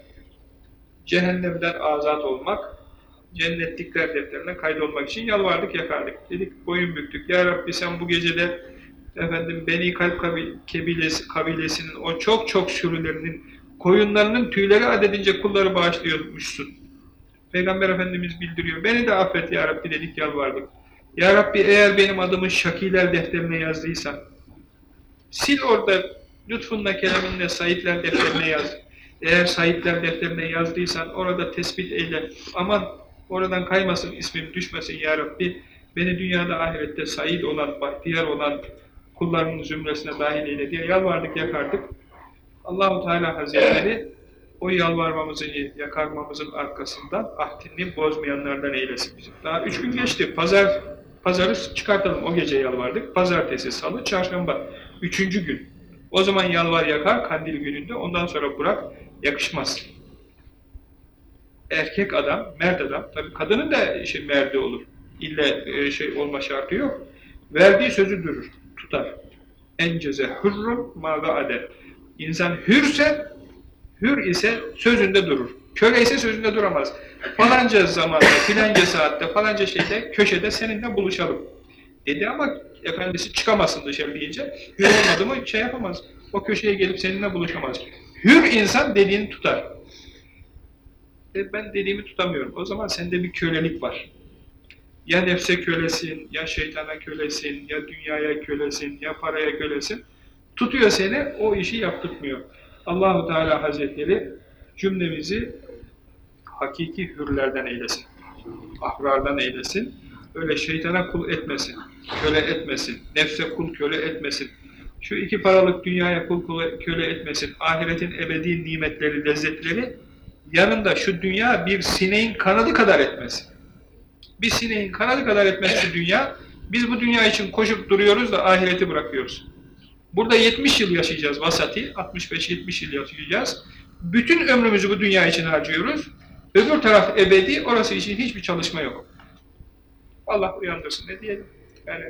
Cehennemden azat olmak, cennetlikler defterine kaydolmak için yalvardık, yakardık. Dedik boyun büktük. Ya Rabbi sen bu gecede efendim Beni Kalp kabilesi, kabilesinin o çok çok sürülerinin koyunlarının tüyleri adedince kulları bağışlıyormuşsun. Peygamber Efendimiz bildiriyor. Beni de affet ya Rabbi dedik yalvardık. Ya Rabbi eğer benim adımı Şakiler defterine yazdıysan sil orada lütfunla kelaminle Saidler defterine yaz. Eğer Saidler defterine yazdıysan orada tespit eyle. Aman oradan kaymasın ismim düşmesin ya Rabbi. Beni dünyada ahirette Said olan, bahtiyar olan kullarının zümresine dahil eyle diye yalvardık yakardık. Allahu Teala Hazretleri o yalvarmamızı, yakarmamızın arkasından ahdini bozmayanlardan eylesin bizi. Daha üç gün geçti. Pazar, pazarı çıkartalım. O gece yalvardık. Pazartesi, salı, çarşamba. Üçüncü gün. O zaman yalvar yakar kandil gününde. Ondan sonra bırak. Yakışmaz. Erkek adam, mert adam. Tabii kadının da işi merdi olur. İlle e, şey olma şartı yok. Verdiği sözü durur, tutar. Enceze hürrüm maga ade. İnsan hürse, hür ise sözünde durur. Köle ise sözünde duramaz. Falanca zamanda, filanca saatte, falanca şeyde, köşede seninle buluşalım. Dedi ama efendisi çıkamasın dışarı deyince, hür olmadı mı şey yapamaz. O köşeye gelip seninle buluşamaz. Hür insan dediğini tutar. E ben dediğimi tutamıyorum. O zaman sende bir kölelik var. Ya nefse kölesin, ya şeytana kölesin, ya dünyaya kölesin, ya paraya kölesin. Tutuyor seni, o işi yaptırmıyor. Allahu Teala Hazretleri cümlemizi hakiki hürlerden eylesin. Ahrardan eylesin. Öyle şeytana kul etmesin, köle etmesin, nefse kul köle etmesin. Şu iki paralık dünyaya kul köle etmesin. Ahiretin ebedi nimetleri, lezzetleri yanında şu dünya bir sineğin kanadı kadar etmesin. Bir sineğin kanadı kadar etmez şu dünya. Biz bu dünya için koşup duruyoruz da ahireti bırakıyoruz. Burada 70 yıl yaşayacağız vasati, 65-70 yıl yaşayacağız. Bütün ömrümüzü bu dünya için harcıyoruz. Öbür taraf ebedi, orası için hiçbir çalışma yok. Allah uyandırsın ne diyelim. Yani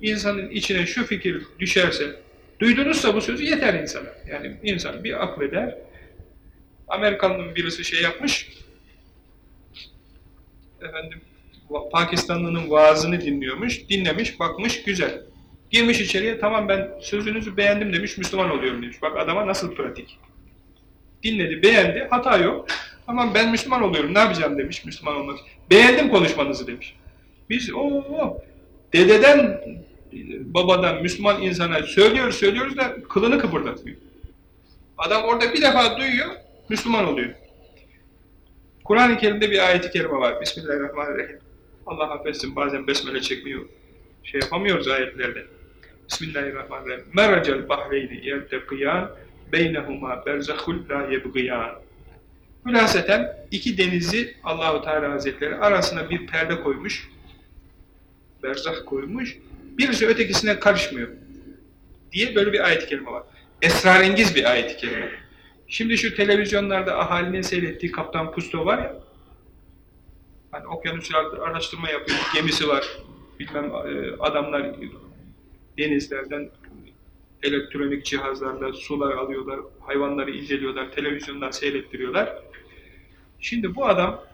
insanın içine şu fikir düşerse, duydunuzsa bu sözü yeter insana. Yani insan bir akleder. Amerikanlının birisi şey yapmış, efendim Pakistanlı'nın vaazını dinliyormuş, dinlemiş, bakmış, güzel. Girmiş içeriye, tamam ben sözünüzü beğendim demiş, Müslüman oluyorum demiş. Bak adama nasıl pratik. Dinledi, beğendi, hata yok. Tamam ben Müslüman oluyorum, ne yapacağım demiş Müslüman olmak Beğendim konuşmanızı demiş. Biz o dededen, babadan Müslüman insana söylüyoruz, söylüyoruz da kılını kıpırdatmıyor. Adam orada bir defa duyuyor, Müslüman oluyor. Kur'an-ı Kerim'de bir ayeti kerime var. Bismillahirrahmanirrahim. Allah affetsin bazen besmele çekmiyor. Şey yapamıyoruz ayetlerde. Bismillahirrahmanirrahim. Meracel bahreyni yertekiyan beynehuma berzahul la yebgiyan. Hülaseten iki denizi Allahu Teala Hazretleri arasına bir perde koymuş. Berzah koymuş. Birisi ötekisine karışmıyor. Diye böyle bir ayet-i kerime var. Esrarengiz bir ayet-i kerime. Şimdi şu televizyonlarda ahalinin seyrettiği Kaptan Pusto var ya, hani okyanuslarda araştırma yapıyor, gemisi var, bilmem e, adamlar denizlerden elektronik cihazlarla sular alıyorlar, hayvanları inceliyorlar, televizyondan seyrettiriyorlar. Şimdi bu adam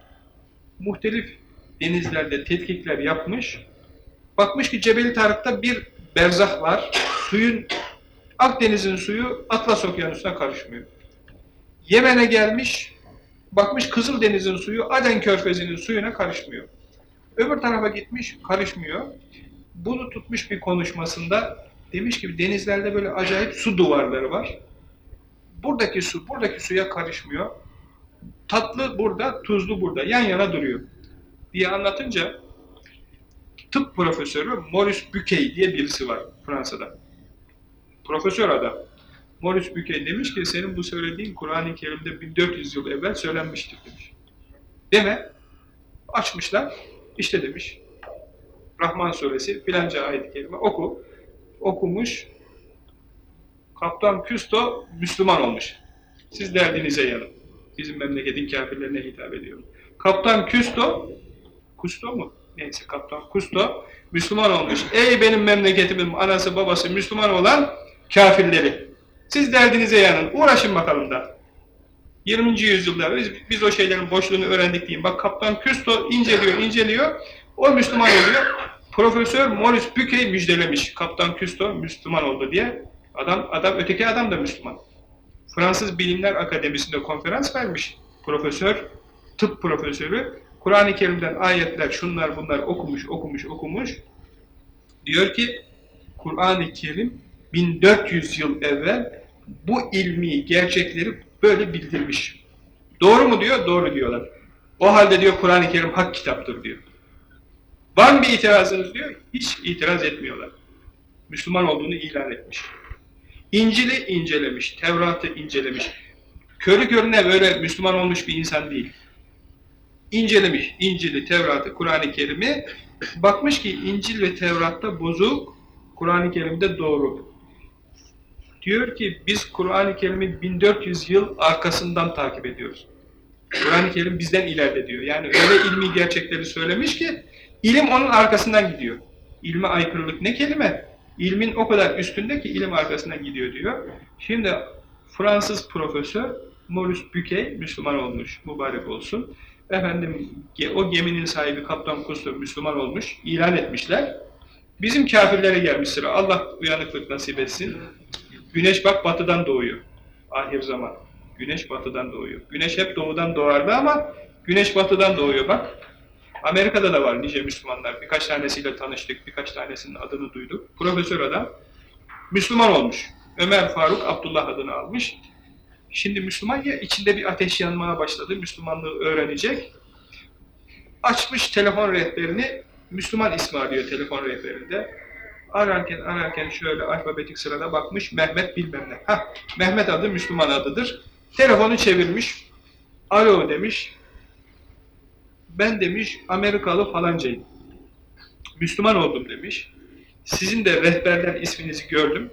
muhtelif denizlerde tetkikler yapmış, bakmış ki Cebeli Tarık'ta bir berzah var, suyun, Akdeniz'in suyu Atlas Okyanusu'na karışmıyor. Yemen'e gelmiş, bakmış Kızıldeniz'in suyu Aden Körfezi'nin suyuna karışmıyor. Öbür tarafa gitmiş, karışmıyor. Bunu tutmuş bir konuşmasında demiş ki denizlerde böyle acayip su duvarları var. Buradaki su, buradaki suya karışmıyor. Tatlı burada, tuzlu burada. Yan yana duruyor. diye anlatınca tıp profesörü Maurice Buquet diye birisi var Fransa'da. Profesör adam. Maurice Buquet demiş ki senin bu söylediğin Kur'an-ı Kerim'de 1400 yıl evvel söylenmiştir demiş. Deme. Açmışlar. İşte demiş. Rahman suresi filanca ayet-i kerime oku. Okumuş. Kaptan Küsto Müslüman olmuş. Siz derdinize yanın. Bizim memleketin kafirlerine hitap ediyorum. Kaptan Küsto, Kusto mu? Neyse Kaptan Kusto Müslüman olmuş. Ey benim memleketimin anası babası Müslüman olan kafirleri. Siz derdinize yanın. Uğraşın bakalım da. 20. yüzyılda biz, biz o şeylerin boşluğunu öğrendik diyeyim. Bak Kaptan Küsto inceliyor, inceliyor. O Müslüman oluyor. Profesör Maurice Buquet müjdelemiş. Kaptan Küsto Müslüman oldu diye. Adam, adam öteki adam da Müslüman. Fransız Bilimler Akademisi'nde konferans vermiş. Profesör, tıp profesörü. Kur'an-ı Kerim'den ayetler, şunlar bunlar okumuş, okumuş, okumuş. Diyor ki, Kur'an-ı Kerim 1400 yıl evvel bu ilmi gerçekleri böyle bildirmiş. Doğru mu diyor? Doğru diyorlar. O halde diyor Kur'an-ı Kerim hak kitaptır diyor. Var mı bir itirazınız diyor? Hiç itiraz etmiyorlar. Müslüman olduğunu ilan etmiş. İncil'i incelemiş, Tevrat'ı incelemiş. Körü körüne böyle Müslüman olmuş bir insan değil. İncelemiş İncil'i, Tevrat'ı, Kur'an-ı Kerim'i. Bakmış ki İncil ve Tevrat'ta bozuk, Kur'an-ı Kerim'de doğru. Diyor ki biz Kur'an-ı Kerim'in 1400 yıl arkasından takip ediyoruz. Kur'an-ı Kerim bizden ileride diyor. Yani öyle ilmi gerçekleri söylemiş ki ilim onun arkasından gidiyor. İlme aykırılık ne kelime? İlmin o kadar üstünde ki ilim arkasından gidiyor diyor. Şimdi Fransız profesör Maurice Buquet Müslüman olmuş. Mübarek olsun. Efendim o geminin sahibi Kaptan Kusto Müslüman olmuş. ilan etmişler. Bizim kafirlere gelmiş sıra. Allah uyanıklık nasip etsin. Güneş bak batıdan doğuyor. Ahir zaman. Güneş batıdan doğuyor. Güneş hep doğudan doğardı ama güneş batıdan doğuyor bak. Amerika'da da var nice Müslümanlar. Birkaç tanesiyle tanıştık, birkaç tanesinin adını duyduk. Profesör adam Müslüman olmuş. Ömer Faruk Abdullah adını almış. Şimdi Müslüman ya içinde bir ateş yanmaya başladı. Müslümanlığı öğrenecek. Açmış telefon rehberini. Müslüman ismi arıyor telefon rehberinde. Ararken ararken şöyle alfabetik sırada bakmış Mehmet bilmem ne. Hah, Mehmet adı Müslüman adıdır. Telefonu çevirmiş. Alo demiş. Ben demiş Amerikalı falancayım. Müslüman oldum demiş. Sizin de rehberden isminizi gördüm.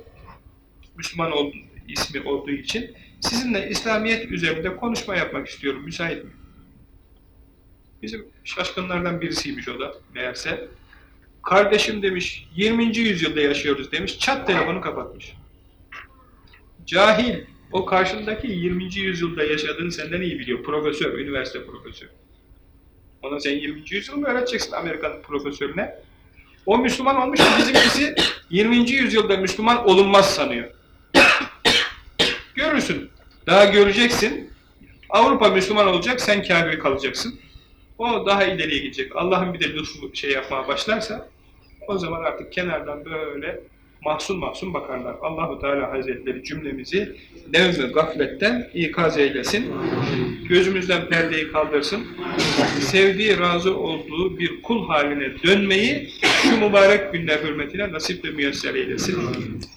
Müslüman oldum, ismi olduğu için. Sizinle İslamiyet üzerinde konuşma yapmak istiyorum. Müsait mi? Bizim şaşkınlardan birisiymiş o da meğerse. Kardeşim demiş 20. yüzyılda yaşıyoruz demiş. Çat telefonu kapatmış. Cahil. O karşındaki 20. yüzyılda yaşadığını senden iyi biliyor. Profesör, üniversite profesörü. Ona sen 20. yüzyıl mı öğreteceksin Amerikan profesörüne? O Müslüman olmuş ki bizimkisi 20. yüzyılda Müslüman olunmaz sanıyor. Görürsün. Daha göreceksin. Avrupa Müslüman olacak, sen kâfir kalacaksın. O daha ileriye gidecek. Allah'ın bir de lütfu şey yapmaya başlarsa o zaman artık kenardan böyle mahzun mahzun bakarlar. Allahu Teala Hazretleri cümlemizi nevmi gafletten ikaz eylesin. Gözümüzden perdeyi kaldırsın. Sevdiği, razı olduğu bir kul haline dönmeyi şu mübarek günler hürmetine nasip ve müyesser eylesin.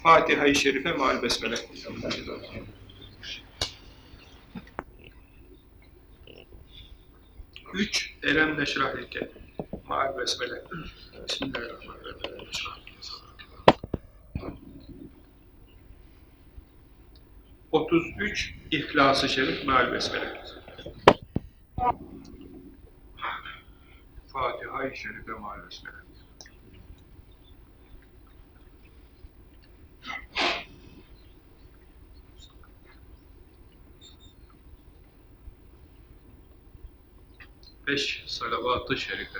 Fatiha-i Şerife mal besmele. Üç, Elem neşrah leke. Mal besmele. Bismillahirrahmanirrahim. 33 İhlas-ı Şerif Meal Besmele. Fatiha-i Şerife Meal Besmele. Beş salavat-ı şerife.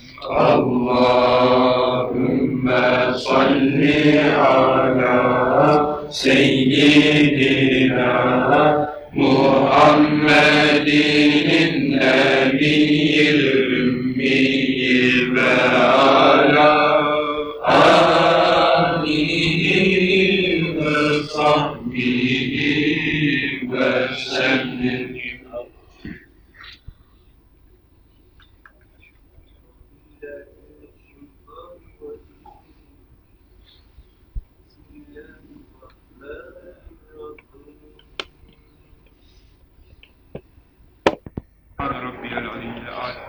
سبحان ربي العلي الأعلى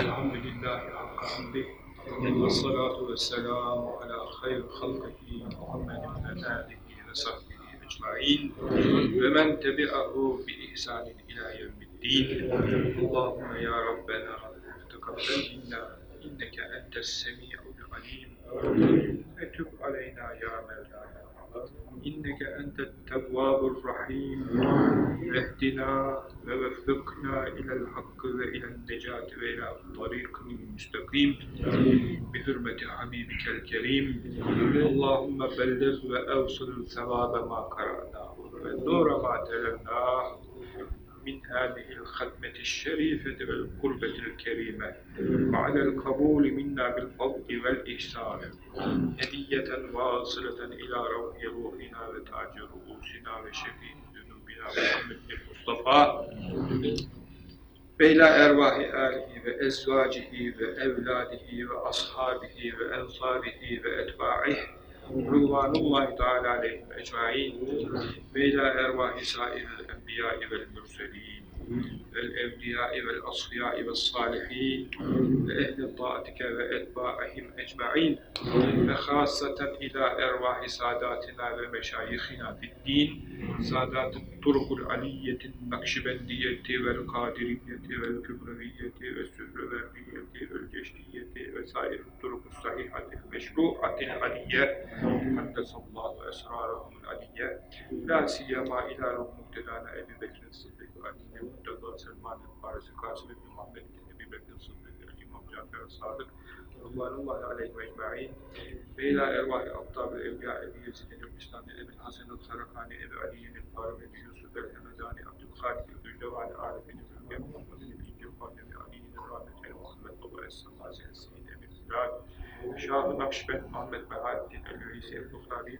الحمد لله حق حمده. والصلاة والسلام على خير خلقه محمد وعلى آله وصحبه أجمعين. ومن تبعه بإحسان إلى يوم الدين. اللهم يا ربنا تقبل منا إنك أنت السميع العليم. وتب علينا يا مولانا. إنك أنت التواب الرحيم. اهدنا ووفقنا إلى الحق وإلى النجاة وإلى طريق مستقيم بحرمة حبيبك الكريم. اللهم بلغ وأوصل ثواب ما قرأناه ونور ما تلوناه من هذه الختمة الشريفة والقربة الكريمة. وعلى القبول منا بالفضل والإحسان. هدية واصلة إلى روح روحنا وتاج رؤوسنا وشفيع ذنوبنا محمد المصطفى وإلى أرواح آله وأزواجه وأولاده وأصحابه وأنصاره وأتباعه. Rıdvanullahi Teala aleyhim ecmain ve ila ervahi sair enbiya vel mürselin. والأولياء والأصفياء والصالحين وأهل طاعتك وأتباعهم أجمعين وخاصة إلى أرواح ساداتنا ومشايخنا في الدين سادات الطرق العلية النقشبندية والقادرية والكبروية والسهروردية والجشتية وسائر الطرق الصحيحة المشروعة العلية. قدس الله أسرارهم العلية. لا سيما إلى روح Mevlana Ebubekir'in sıddıkı, Ali Murtada, Selman-ı Farisi, Kasım-ı Muhammed, Ebi Bekir Sıddıkı, İmam Cafer Sadık, Rıdvanullahi aleyhi ve ecma'in, ve ila ervah-i abdab-ı evliya, Ebi Yezid-i Nürbistan'ı, Ebi Hasan-ı Sarakani, Ebi Ali'nin Farmedi, Yusuf el-Hemedani, Abdülkadir, Güldevan-ı Arif'in, Mülkem, Muhammed'in, İlgin Fahnevi, Ali'nin Rahmetleri, Muhammed Baba Es-Sallâzi, Es-Seyyid, Ebi Zirâd, Şah-ı Nakşibend Ahmet Bahattin el-Veysel Bukhari,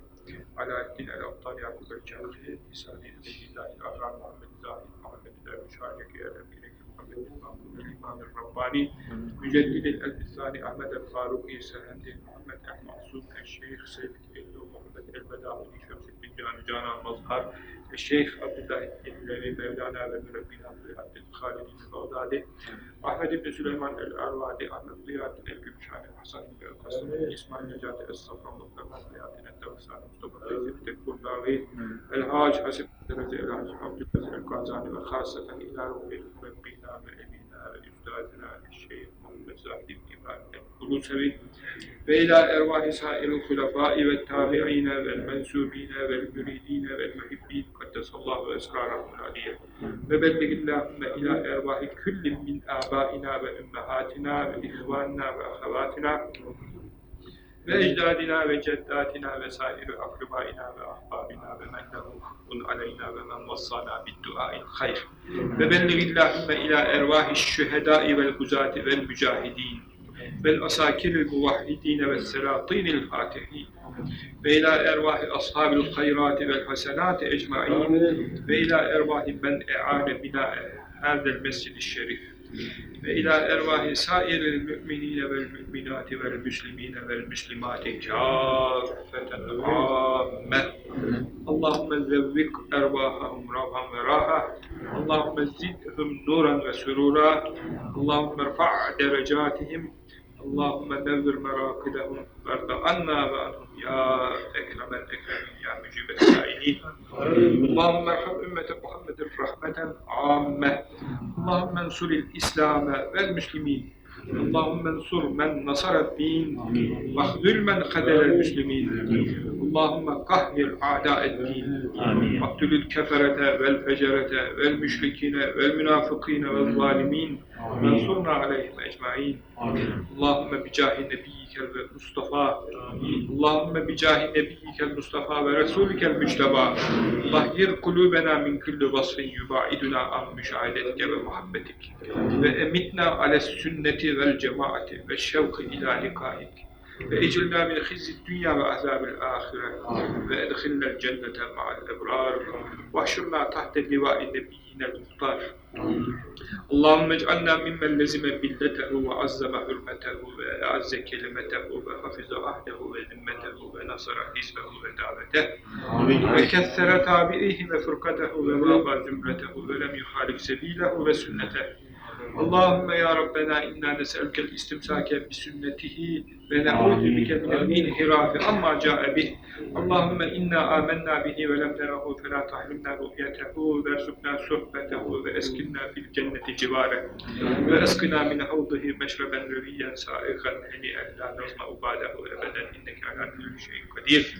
Alaaddin el-Abtal Yakup el-Canri, İsa'nın Beylillahi Ahram Muhammed Zahid Muhammed el-Müşarek Yerem الإمام الرباني. مجدد الألف أحمد الفاروقي سهندي محمد أحمد معصوم الشيخ سيف الدين محمد البداوي شمس الدين جان جانا المظهر الشيخ عبد الله الدين مولانا ومربينا عبد الخالد البغدادي أحمد بن سليمان الأروادي أحمد ضياء الجمشاني الحسن بن القاسم إسماعيل نجاة الصفا مصطفى ضياء الدوسان مصطفى فيزي الكرداوي الحاج حسن درجة الحاج عبد الفتاح القازاني وخاصة إلى روح Kitab-ı Emine ve Üstadina Şeyh Muhammed Zahid İbrahim Kulusevi ve ila ervahi sairil hulefai ve tabi'ine vel mensubine vel müridine vel muhibbin kaddesallahu esrarahul aliye ve bellegillahümme ila ervahi küllin min abaina ve ümmehatina ve ihvanina ve ahavatina ve ecdadina ve ceddatina ve sair akrabaina ve ahbabina ve men lehu hukkun aleyna ve men vassana bidduail hayr ve belligillahümme ila ervahi şühedai vel guzati vel mücahidin vel asakiril muvahhidine ve selatinil fatihin ve ila ervahi ashabil hayrati vel hasenati ecmain ve ila ervahi sairil müminine vel müminati vel müslimine vel müslimati kâffeten âmme Allahümme zevvik ervahahum ravhan ve raha. Allahümme zidhum nuran ve sürura Allahümme rfa' derecatihim Allahümme nevvir merakidehum verda anna ve anhum. Ya ekremel ekremin ya mücibet sainin Allahümme erham ümmete Muhammedin rahmeten amme. Allahümme ensuril İslam'e vel müslimin Allahümme ensur men nasaret din vahdül men kadelel müslimin Allahümme kahhir a'da'ed din vaktülül keferete vel fecerete vel müşrikine vel münafıkine vel zalimin. Vensurna aleyhim ecmain Allahümme bicahi nebiyyikel ve Mustafa Allahümme bicahi nebiyyikel Mustafa ve Resulükel müçteba Tahhir kulubena min kulli vasfin yubaiduna an müşahedetike ve muhabbetik. Ve emitna ales sünneti vel cemaati ve şevki ila likaik ve ecilna min hizzid dünya ve azabil ahire ve edhilnel cennete ma'al ebrar ve şurna tahte divai nebiyyinel muhtar Allahümme ec'alna mimmen lezime billetehu ve azzeme hürmetehu ve azze kelimetehu ve hafize ahdehu ve zimmetehu ve nasara hizbehu ve davete ve kessere tabi'ihi ve furkatehu ve vaba zümretehu ve lem yuhalif sebilehu ve sünnetehu Allahümme ya Rabbena inna neselkel istimsake bi sünnetihi ve ne'udhu bike minel inhirafi amma ca'e bih. Allahümme inna amennâ bihi ve lem nerahu felâ tahrimnâ ru'yetehu ve erzuknâ sohbetehu ve eskinnâ fil cenneti civare ve eskina min havdihi meşreben rüviyyen sâigan heni'en la nazma'u bâlehu ebeden inneke alâ kulli şeyin kadir.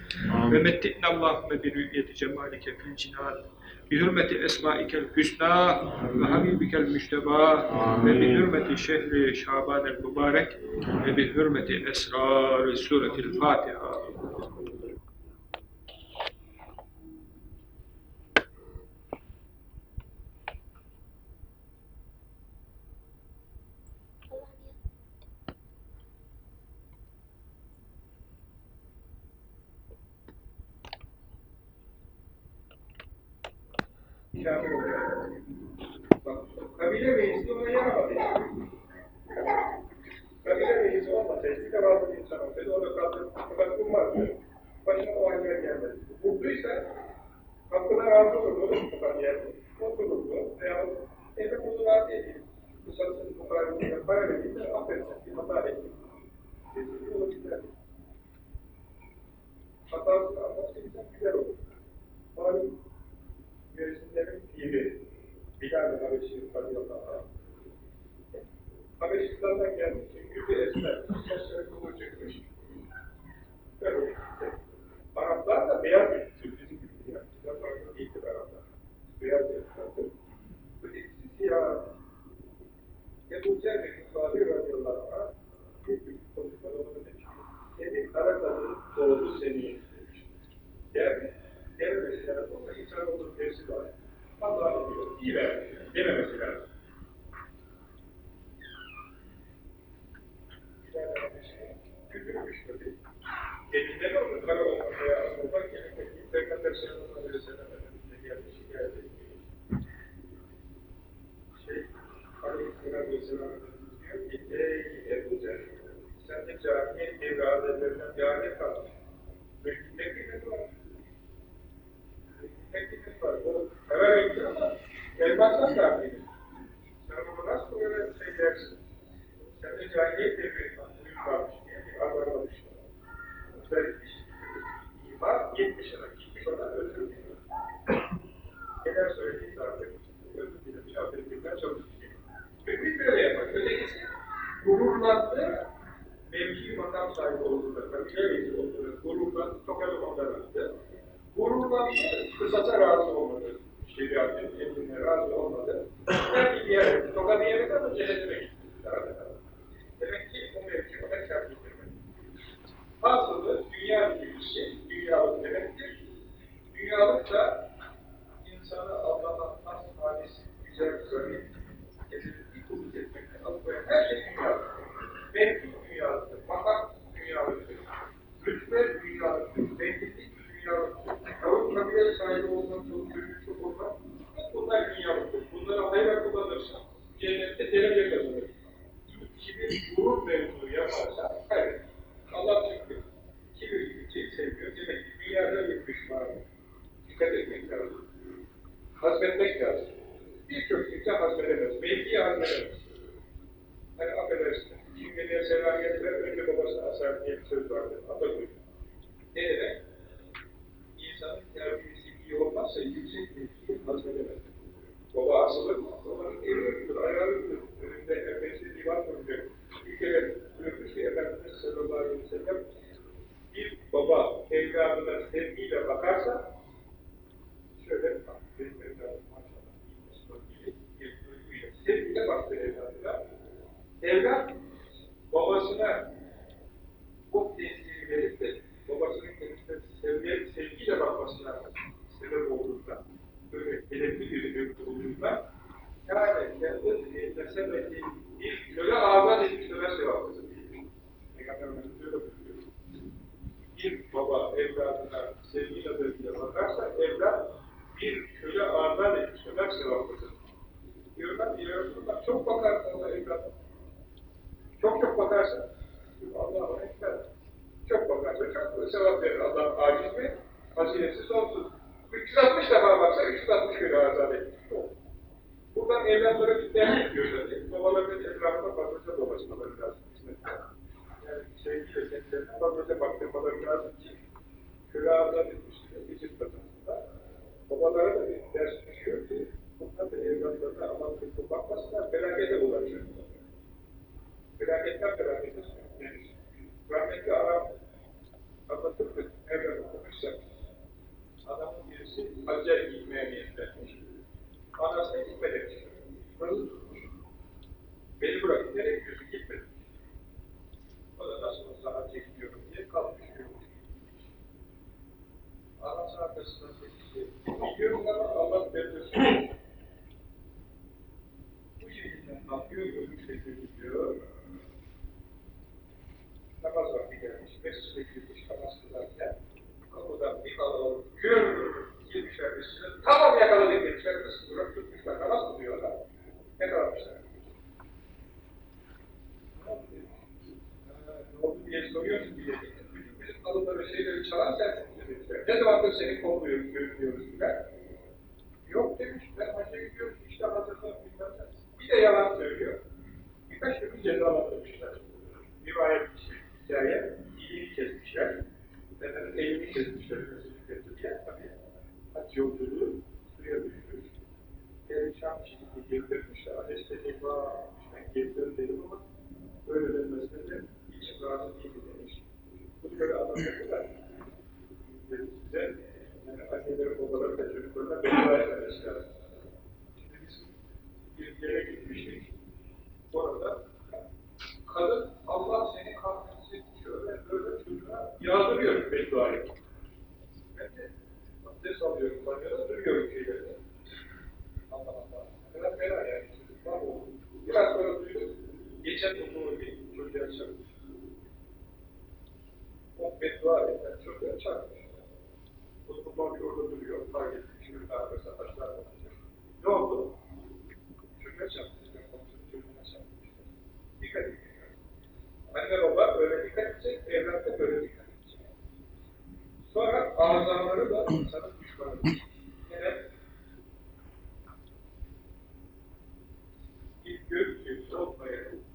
Ve metti'nallâhumme bi rü'yeti cemalike fil cinan بحرمة أسمائك الحسنى وحبيبك المجتبى وبحرمة شهر شعبان المبارك وبحرمة أسرار سورة الفاتحة Kabile reisi ona yaramadı. Kabile reisi olmasaydı, bir de bazı bir insan olsaydı, orada kaldı, bakım vardı. Başına o haline gelmedi. Bulduysa, hakkına razı olurdu, o da tutan yerde. Otururdu, veya evde bunu razı edeyim. Bu satın bu kadar para vereyim de affetsin, bir hata edeyim. Kesinlikle olabilir. Hatasını anlatırsan güzel olur. Malum, mevsimlerin piri, Bilal Habeşi radıyallahu anh. Habeşistan'dan gelmiş, yüzü esmer, saçları kıvırcıkmış. Böyle Araplar da beyaz bir bizim gibi yani. Farklı değildir Araplar. Beyaz yaşlardır. Bu ikisi siyah. Ebu Zer Fahri radıyallahu anh bir konuşma onu demiş. Seni kara kadın doğdu seni demiş. Yani dememesi lazım ama insan olur tersi var. Allah diyor, iyi ver, dememesi lazım. Bir tane kardeşine küfürmüş tabii. Elinde de olur, kara olmak veya olmak gerekmek değil. Peygamber sallallahu aleyhi ve sellem Efendimiz'e gelmiş, geldi. Şey, aleyhisselam vesselam diyor ki, ey Ebu Zer, sen de cahil devre adetlerinden cahil kalmış. Mülkünde kıymet var. Teknik var. O kara renkli ama elmasdan da değil. Sen bunu nasıl böyle şey dersin? Sen de cahiliyet devri varmış diye bir avarlamış. Özellikle iman 70 yıla gitmiş ona özür diliyor. Neler söylediği artık özür dilemiş, affedilmeye çalışıyor. Mümin böyle yapar. Ötekisi gururlandı, mevki makam sahibi olduğunda, kabile reisi olduğunda gururlandı, tokadı ondan attı. Gururlandı, kısasa razı olmadı. Şeriatın emrine razı olmadı. Belki bir yere, tokadı yere kadar cehenneme gitti. Demek ki o mevki ona kâr Hasılı dünya bilgisi, dünyalık demektir. Dünyalık da insanı Allah'tan has güzel, zarif, ezeli kulluk etmekten alıkoyan her şey dünyalık. Mevki dünyalıktır, makam dünyalıktır, rütbe dünyalıktır, mevkilik dünyalıktır, kavuk kabile sahibi olmak, çok çok olmak, bunlar dünyalıktır. Bunları hayra kullanırsan, cennette derece kazanır. Kibir, gurur mevzunu yaparsa, hayır. Allah çünkü kibir gibi şey sevmiyor. Demek ki dünyada bir düşman. Dikkat etmek lazım. Hazmetmek lazım. Birçok kimse hazmedemez. Mevkiyi hazmedemez. Hani affedersin, kimliğe selam getiren önce babasına asar diye bir söz vardır. Atatürk. Ne demek? İnsanın terbiyesi iyi olmazsa yüksek mevkiyi hazmedemez. Baba asılır, babanın eli öpülür, ayağı öpülür. Önünde efendisi divan kuracak. Bir kere buyurmuş ki Efendimiz sallallahu aleyhi ve sellem bir baba evladına sevgiyle bakarsa şöyle bak, benim evladım maşallah iyi Müslüman gibi bir duyguyla sevgiyle baktı evladına. Evlat babasına o tesiri verip de babasının kendisine sevgiyle, sevgiyle bakmasına sebep olduğunda böyle hedefli bir ürün olduğunda yani kendi nesemeti bir köle azat etmiş köle sevaplıdır. Peygamberimiz böyle buyuruyor. Bir baba evladına sevgiyle sevgiyle bakarsa evlat bir köle azat etmiş köle sevaplıdır. Diyorlar ki ya Resulullah çok bakarsın da evlat. Çok çok bakarsa Allah'a ekber. Çok bakarsa çok sevap verir. Allah aciz mi? Hazinesi sonsuz. 360 defa baksa 360 köle azat etmiş. Buradan evlatlara bir yapıyor zaten. Babaların etrafına fazlaca dolaşmaları lazım. Yani sevgiyle kendilerine fazlaca baktırmaları lazım ki köle azat etmiştir. Bizim kazanında. Babalara da bir ders düşüyor ki bunlar da evlatlarına aman kırpı bakmasınlar, felakete ulaşıyor. Felaketten felakete sürüklenir. Rahmetli Arap anlatırdı, evlat okumuşsa adamın birisi acayip gitmeye niyetlenmiş. Anasına gitme demiş. Nasıl tutmuş? Beni bırakın, nereye gidiyorsun? Gitme demiş. O da nasıl olsa hacca gidiyorum diye kalmış yürümüş. Anası arkasından çekişti. Gidiyorum ama Allah belirlesin. Bu şekilde kalkıyor, ölmüşle gidiyor. Namaz vakti gelmiş, mescide girmiş, namaz kılarken kapıdan bir kalabalık gür girmişler mescide. Tamam yakaladık demişler, kız durak tutmuşlar, namaz kılıyorlar. Yakalamışlar. Ne oldu demiş. "Ha, Ne oldu diye soruyorsun diye. Çocuk bizim alımları şeyleri çalan sensin demişler. Ne zamandır seni kolluyoruz, görünüyoruz filan. Yok demiş, ben hacca gidiyorum, işte hazırda bilmem ne. Bir de yalan söylüyor. Birkaç gün cezalandırmışlar. Rivayet bir şey, hikaye, iyiliğini kesmişler. Efendim elini kesmişler, kesmişler diye tabii. Hac yolculuğu suya düşmüş. Perişan bir şekilde getirmişler. Anestezi var, ben getirdim dedim ama böyle denmesine de içim razı değil demiş. Bunu böyle anlatıyorlar. Dedim size, yani anneleri, babaları da çocuklarına beddua etmemesi lazım. Biz bir yere gitmiştik. Orada kadın Allah seni kahretsin şöyle böyle çocuğuna yağdırıyor bedduayı. Ben de abdest alıyorum banyoda duruyorum şeylerinde. Allah Allah. Ne kadar fena yani çocuklar oldu. Biraz sonra duydum. Geçen okumu bir çocuğa çarpmış. O beddua eden çocuğa çarpmış. O tutmak orada duruyor. Arkasına taşlar bakacak. Ne oldu? Çocuğa çarpmış. Komşunun çocuğuna çarpmış. Dikkat edin. Anne baba öyle dikkat edecek, evlat da böyle dikkat edecek. Sonra azaları da insanın düşmanı. Yine ilk göz kimse olmayan ilk